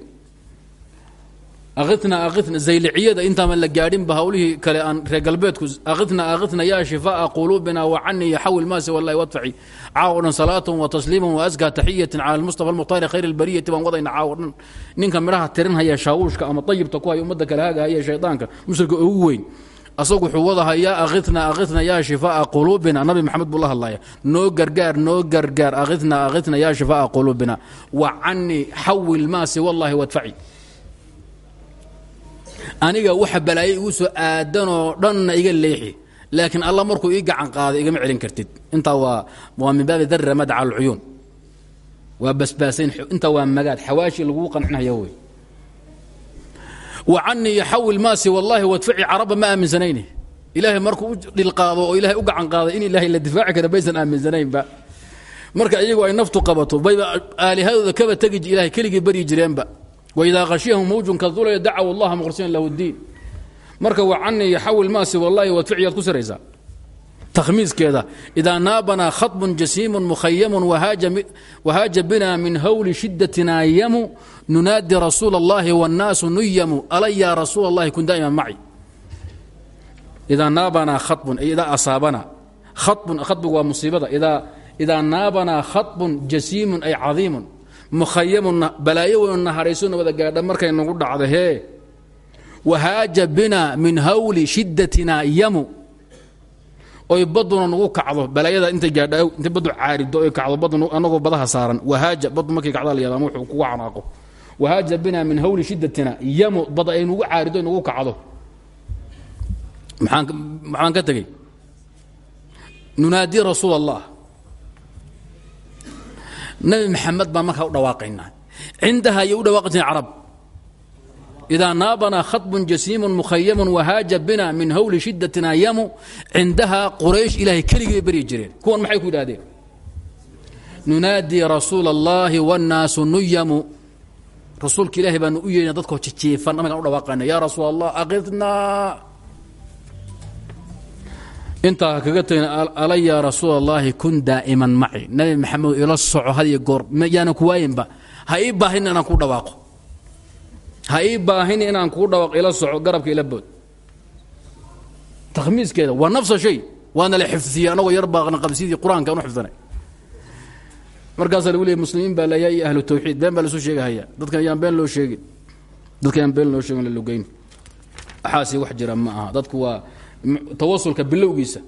Akhitna akhitna zayliciyada intaaman la gaadhinba hawlihii kale aan reer galbeedku akhitna akhitna yaa shifaa'a quluubina wacani yaxawil maasi wallahi wadfaci caawo dhan salaatan wa tasliiman wa askaa taxiyatin cala almustafa almukhtaari khayr albariyati baan wadayna caawo dhan. Ninka midhaha tirinhaya shaawuushka ama dayibta ku haya ummadda kale haagahaya shaydaanka mushrika ugu weyn asagu wuxuu wadahayaa akhitna akhitna yaa shifaa'a quluubina. Nabi maxamed buu la hadlaya noo gargaar noo gargaar akhitna akhitna yaa shifaa'a quluubina. Wa cani xawil maasi wallahi wadfaci aniga waxa balaayo igu soo aadanoo dhanna iga leexi laakiin alla markuu ii gacan qaaday igama celin kartid. Intaa waa waa min baabi darra madaca alcuyuun waa basbaasayn intaa waa magaad xawaashi laguu qancinaya wey wa canii yaxawil maasi wallaahi wadfaci caraba ma aaminsanayni ilaahay markuu u dhilqaado oo ilaahay u gacan qaaday in ilaahay la difaaci kara baysan aaminsanaynba marka iyagu ay naftu qabato bayba aalihadooda kaba tegi ilahay keligii baryi jireenba waidaa khashiyahum mawjun kadulaya dacaw allaha mukhlisiina lahu ddiin marka wa canii yaxawil maasi wallaahi wadfaciyaad ku siraysaa takhmiiskeeda idaa naabanaa khaطbun jasiimun mukhayamun wahaaja bina min hawli shidatina yamu nunaadi rasuula اllahi wاnnaasu nuyamu ala yaa rasuula اllahi kun daa'iman maci idaa naabanaa khaطbun ay idaa asaabana khaطbun khaطbigu waa musiibada idaa idaa naabanaa khaطbun jasiimun ay cadiimun mukhayamun balaayo weynu naharayso wada gaadha markay nagu dhacdo hee wahaaja bina min hawli shidatina yamu oy baduna nagu kacdo balaayada intay gaadha intay baddu caarido oy kacdo baddu anagoo badaha saaran wahaaja baddu markay kacda la yadama wuxuu kugu canaaqo. Wahaaja bina min hawli shidatina yamu bad ay nagu caarido nagu kacdo. Maxaan maxaan ka tegey? Nunaadi rasuul nabi maxamed baan markaa u dhawaaqaynaa. Cindaha ayay u dhawaaqi jireen idaa naabanaa khaطbun jasiimun mukhayamun wahaaja bina min hawli shidatina yamu cindaha quraysh ilaahay keligii bay baryi jireen kuwan maxay ku yidhahdeen nunaadii rasuula اllahi wاnnaasu nuyamu rasuulka ilahay baanu u yeedhina dadkoo jijiifan amagaan u dhawaaqayna yaa rasuul allah aqidnaa intaa kaga tagin ala yaa rasuul اllahi kun daa'iman maci nabi maxamed ila soco had iyo goor yaanan ku waayinba ha ii baahin inaan ku dhawaaqo ha ii baahin inaan kuu dhawaaqo ila soco garabka ila bood. Takhmiiskeeda waa nafsa shay. Waana la xifdiyey anagoo yar baaqna qabsidii qur'aanka anu xifdanay. Markaasaa lagu muslimiin baa layaa iyo ahlu tawxiid been baa lasu sheegahaya dadkan yaan been loo sheegin. Dadka yaan been loo sheegin la lugeyn. Waxaasi wax jira ma aha. Dadku waa tawasulka bilowgiisa.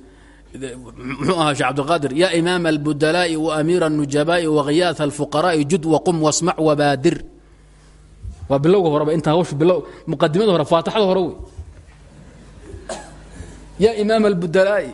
Muxuu ahaa shee cabdiqaadir yaa imaama albudalaa'i wa amiira الnujabaa'i wakiyaata alfuqaraa'i jud waqum wasmac wabaadir waa bilowga horeba intaa hawsha bilow muqadimada hore faatixada hore wey. Yaa imaam albudalaa'i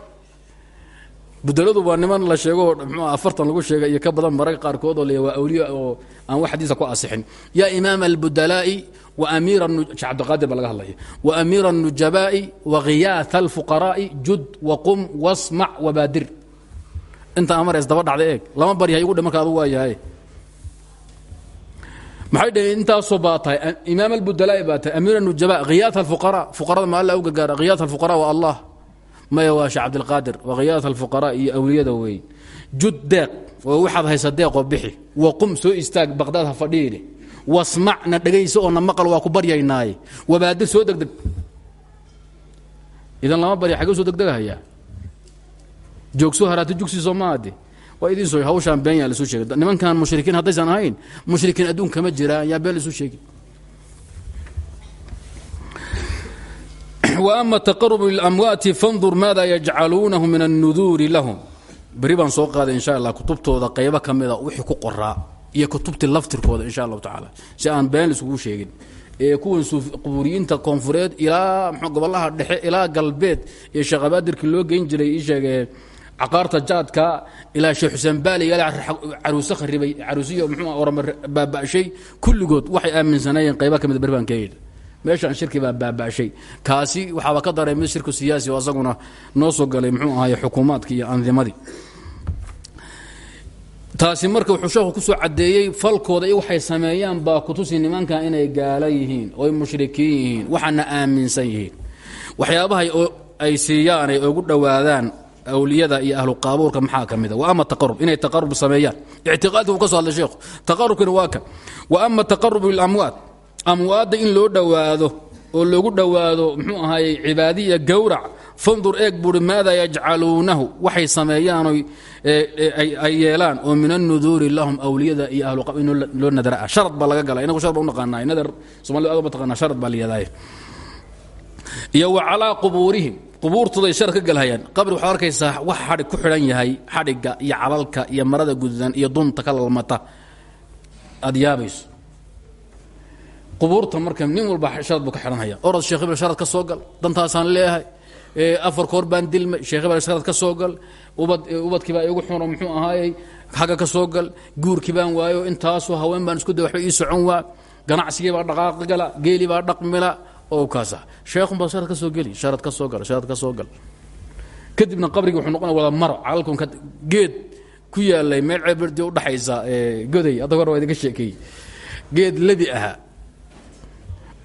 budaladu waa niman la sheego mxuu afartan lagu sheegay iyo ka badan mararka qaarkood oo le waa awliya oo aan wax xadiisa ku asixin. Yaa imaam albudalaa'i wa amiira cabdiqaadir baa laga hadlaya. Wa amiira الnujabaa'i wa khiyaata alfuqaraa'i jud waqum wasmac wabaadir inta amarees daba dhacda eeg. Lama baryahay igu dhe marka adu waa yahay maxay dhaheen intaasoo baa tahay? Imaam albudalaa'i baa tahay amiir nujaba khiyaata alfuqaraa fuqarada ma alla u gargaara khiyaata alfuqaraa waa allah. Maya waa sheekh cabdilqaadir waa khiyaata alfuqaraa iyo awliyada weyn. Jud deeq oo waxaad haysa deeqoo bixi wa qum soo istaag baqdaad ha fadhiine wasmacna dhegayso oo na maqal waa ku baryaynaaye. Wabaadir soo degdeg. Idan lama barya xagee soo degdegahayaa joogso haraati jugsiisoo maade waa soo hawshaan been yaa laisu sheegay. Nimankan mushrikiin haddaysan ahayn mushrikiin adduun kama jiraan yaa been laisu sheegi wa ama taqarubu lilamwaati fandur maada yajcaluunahu min annuduuri lahum. Beri soo qaaday insha allah kutubtooda qaybo ka wixii ku qoraa iyo kutubtii laftirkooda insha allahu tacaala si aan been laiskugu sheegin. Ee kuwan qubuuriyiinta koonfureed ilaa mxuu gobolaha dhexe ilaa galbeed iyo sheekhabaadirkii loo geyn jiray ii sheegee caqaarta jaadka ilaa sheekh xuseen baali caruuse kharibay caruusiyo mxuu orama baaba'shay kulligood waxay aaminsanaayeen qayba ka mida beri baan keeyidha meeshaan shirki baa baaba'shay. Kaasi waxaaba ka daray mid shirku siyaasi oo asaguna noo soo galay muxuu ahaay xukuumaadkii iyo andimadii taasi marka wuxuu sheekhu ku soo caddeeyey falkooda iyo waxay sameeyaan baa kutusi nimanka inay gaala yihiin oo ay mushrikiin yihiin aaminsan yihiin. Waxyaabaha ay siiyaan ay ugu dhowaadaan awliyada iyo ahlu qaabuurka maxaa ka mida wa ama taqarub inay taqarub sameeyaan. Ictiqaadka ka soo hadlay sheekhu taqarubkina waa kan wa ama taqarubu lilamwaat amwaadda in loo dhowaado oo loogu dhowaado muxuu ahaayey cibaadiya gowrac fandur eeg buuri maada yajcaluunahu? Waxay sameeyaanoy ay yeelaan. Oo min annuduuri lahum awliyada iyo ahlu in loo nadara. Ah sharad baa laga gala inagu baa u naqaanaa. Nadar somalida aad ma taqaanaa sharad baa la yidhahdaa iyo wa calaa qubuurihim. Qubuurtooday sharad ka galhayaan. Qabri waxaad arkaysaa wax xadhig ku xidhan yahay xadhigga iyo calalka iyo marada gududan iyo dunta ka lalmata. Aad yaabayso. Qubuurta marka nin walba sharad buu ka xidhanhaya orod sheekh ibel sharad ka soo gal dantaasaan leeyahay. Afar koor baan dilmay sheekh ibel sharad ka soo gal. Ubad ubadkii baa igu xuno muxuu ahaayey xagga ka soo gal. Guurkii baan waayo intaasoo haween baan isku day waxba ii socon waa. Ganacsigii baa dhaqaaqi gala geelii baa dhaqmila oo kaasa. Sheekhun baa sharad ka soo geli sharad ka soo gal sharad ka soo gal kadibna qabrigii wuxuu noqonaya wada maro calalkun geed ku yaalay meel ceebirdi udhaxaysa goday hadda hore waa idinka sheekeeyey. Geed lebi ahaa.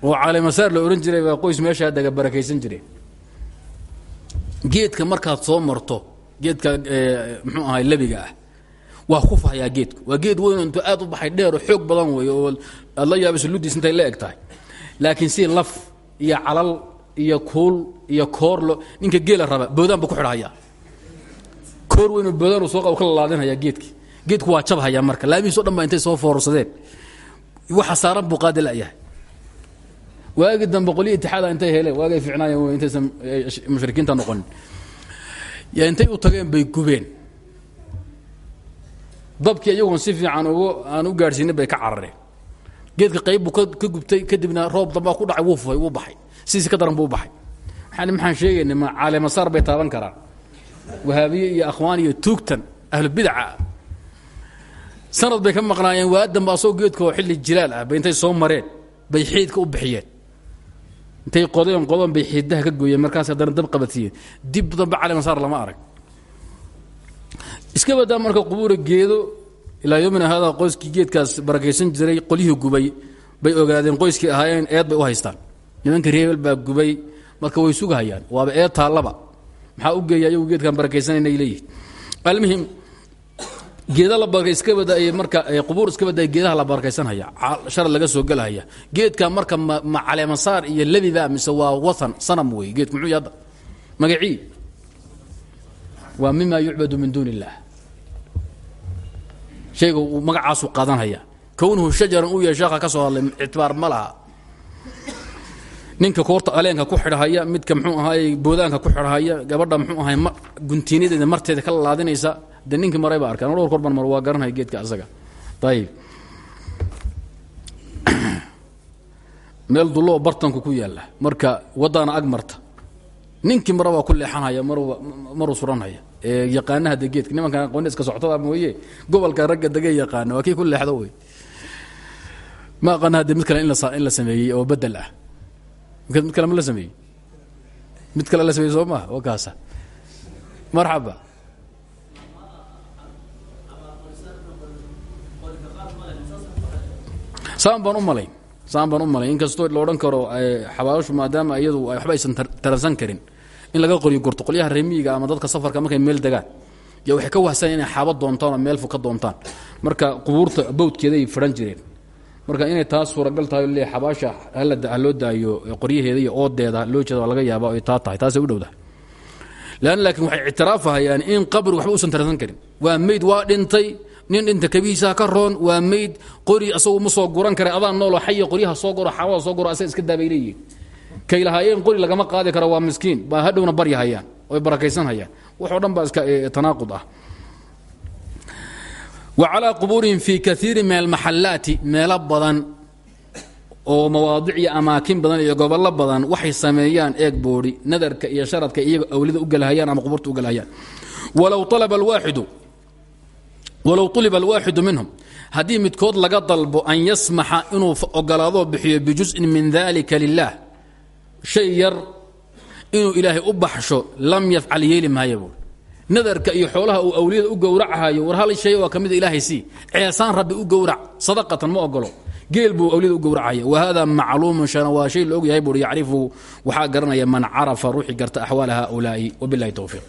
Oo calimasaar la ohan jiray baa qoys meeshaa daga barakaysan jireen geedka markaad soo marto geedka mxuu ahay lebiga ah waa ku fahayaa geedku. Waa geed weyn intu aad u baxay dheer oo xoog badan wey oo aad la yaabayso ludiis intay la eg tahay. Laakiin si laf iyo calal iyo kuul iyo koorlo ninka geela raba boodaan buu ku xidhahayaa koor weynoo boodaan soo ka lalaadinhayaa geedki. Geedku waa jabhayaa marka laamihiis o dhan baa intay soo foorsadeen waxa saaran buu qaadi la'yahay. Waagi dambe qolyo itixaada intay heleen waagay ficnaayeen w intaysan mushrikiinta noqonin intay u tageen bay gubeen. Dabkii iyagoon si fiican ugu aan u gaadhsiinin bay ka carareen geedka qayb buu ka gubtay kadibna roob dambaa ku dhacay wuu fufay wuu baxay. Sidiisi ka daran buu baxay. Maxaan sheegaynay ma caalemasaar bay taaban karaan. Wahaabiye iyo akhwaan iyo tuugtan ahlu bidaca sanad bay ka maqnaayeen waa dambe asagoo geedka oo xilli jilaal ah bay intay soo mareen bay xiidka u bixiyeen. Intay qodeen qodoon bay xiidaha ka gooyeen markaas haddana dab qabatiyeen dib dambe calimasaar lama arag. Iska badaa marka qubuura geedo ilaa yomina haadaa qoyskii geedkaas barakaysan jiray qolyihii gubay bay ogaadeen qoyskii ahaayeen eed bay u haystaan. Nimanka reebel baa gubay marka way sugahayaan waaba eed taallaba. Maxaa u geeya ayagu geedkan barakaysanayna ay leeyihiin almuhim geeda la barka iska badaayey marka qubuur iska badaayey geedaha la barakaysanhaya sharad laga soo gelahaya geedka marka ma ma caleemasaar iyo lebiba mise waa wathan sanam wey geedku muxuu hadda magacii. Waa mima yucbadu min duuni shayga uu magacaasu qaadanhaya kownuhu shajaran uu yahay sheekha ka soo hadlay ictibaar ma laha. Ninka koorta aleenka ku xidhahaya midka mxuu ahaay boodaanka ku xidhahaya gabadha mxuu ahay guntiinadeeda marteeda ka lalaadinaysa de ninkii maray baa arkaan dhowr korban mar waa garanaya geedka asaga. Ayib meel dulloo bartanku ku yaalla. Marka waddaana ag marta. Ninkii mara waa ku leexanhaya maruu suranhaya. ee yaqaanaha de geedka. Nimankan aqooni iska socotada mooye? Gobolka ragga dege yaqaana waa kii ku leexdo wey. Ma aqaana hadde mid kale in la sameeyey oo bedel ah. Mid kale ma la sameeyey? Mid kale la sameeyey soo maha waa kaasa. Marxaba. Saan baan u malayn saan baan u malayn inkastoo la odhan karo xabaashu maadaama iyadu waxba aysan taransan karin in laga qoriyo gorto qolyaha reemiyiga ama dadka safarka markay meel degaan. Yo waxay ka wahsan inay xaaba doontaan oo meel fog ka doontaan. Marka qubuurta bawdkeeday fidhan jireen. Marka inay taas suuragal tahay le xabaasha ha loo daayo qoryaheeda iyo oodeeda loo jeeda laga yaaba ay taa tahay. Taasay u dhowdahay lan laakiin waxay ictiraafahayaan in qabri waxba uusan taransan karin. Waa meyd waa dhintay nin dhinta kabihiisaa ka roon waa meyd qori asagu ma guran kara adaan noolo xaya qoryaha soo goro xaabada soo goro asaga iska daabay kay lahaayeen qori lagama qaadi karo waa miskiin. Baa hadhowna baryahayaan oy barakaysan hayaan. Waxoo dhan baa iska tanaaqud ah. Wa calaa qubuurihim fii kaiirin min almaxallaati meelo badan oo mawaadic iyo amaakin badan iyo gobollo badan waxay sameeyaan eeg boodhi nadarka iyo sharadka iyaga awlida u galhayaan ama qubuurta u galhayaan walow alaba alwaaxidu walow uliba alwaaxidu minhum haddii midkood laga dalbo an yasmaxa inuu ogolaadoo bixiyo bijuزin min dalika lilah shay yar inuu ilaahay u baxsho lam yafcal yeeli maayo buui nadarka iyo xoolaha uu awliyada u gowrachayo war hal shay waa ka mida ilaahay sii. Ceesaan rabbi u gowrac sadaqatan ma ogolo. Geel buu awliyada u gowracaya wa hada macluumun shana waa shay la yahay buui yacrifu waxaa garanaya man carafa ruuxii garta axwaala haulaai wabilahi towfiiq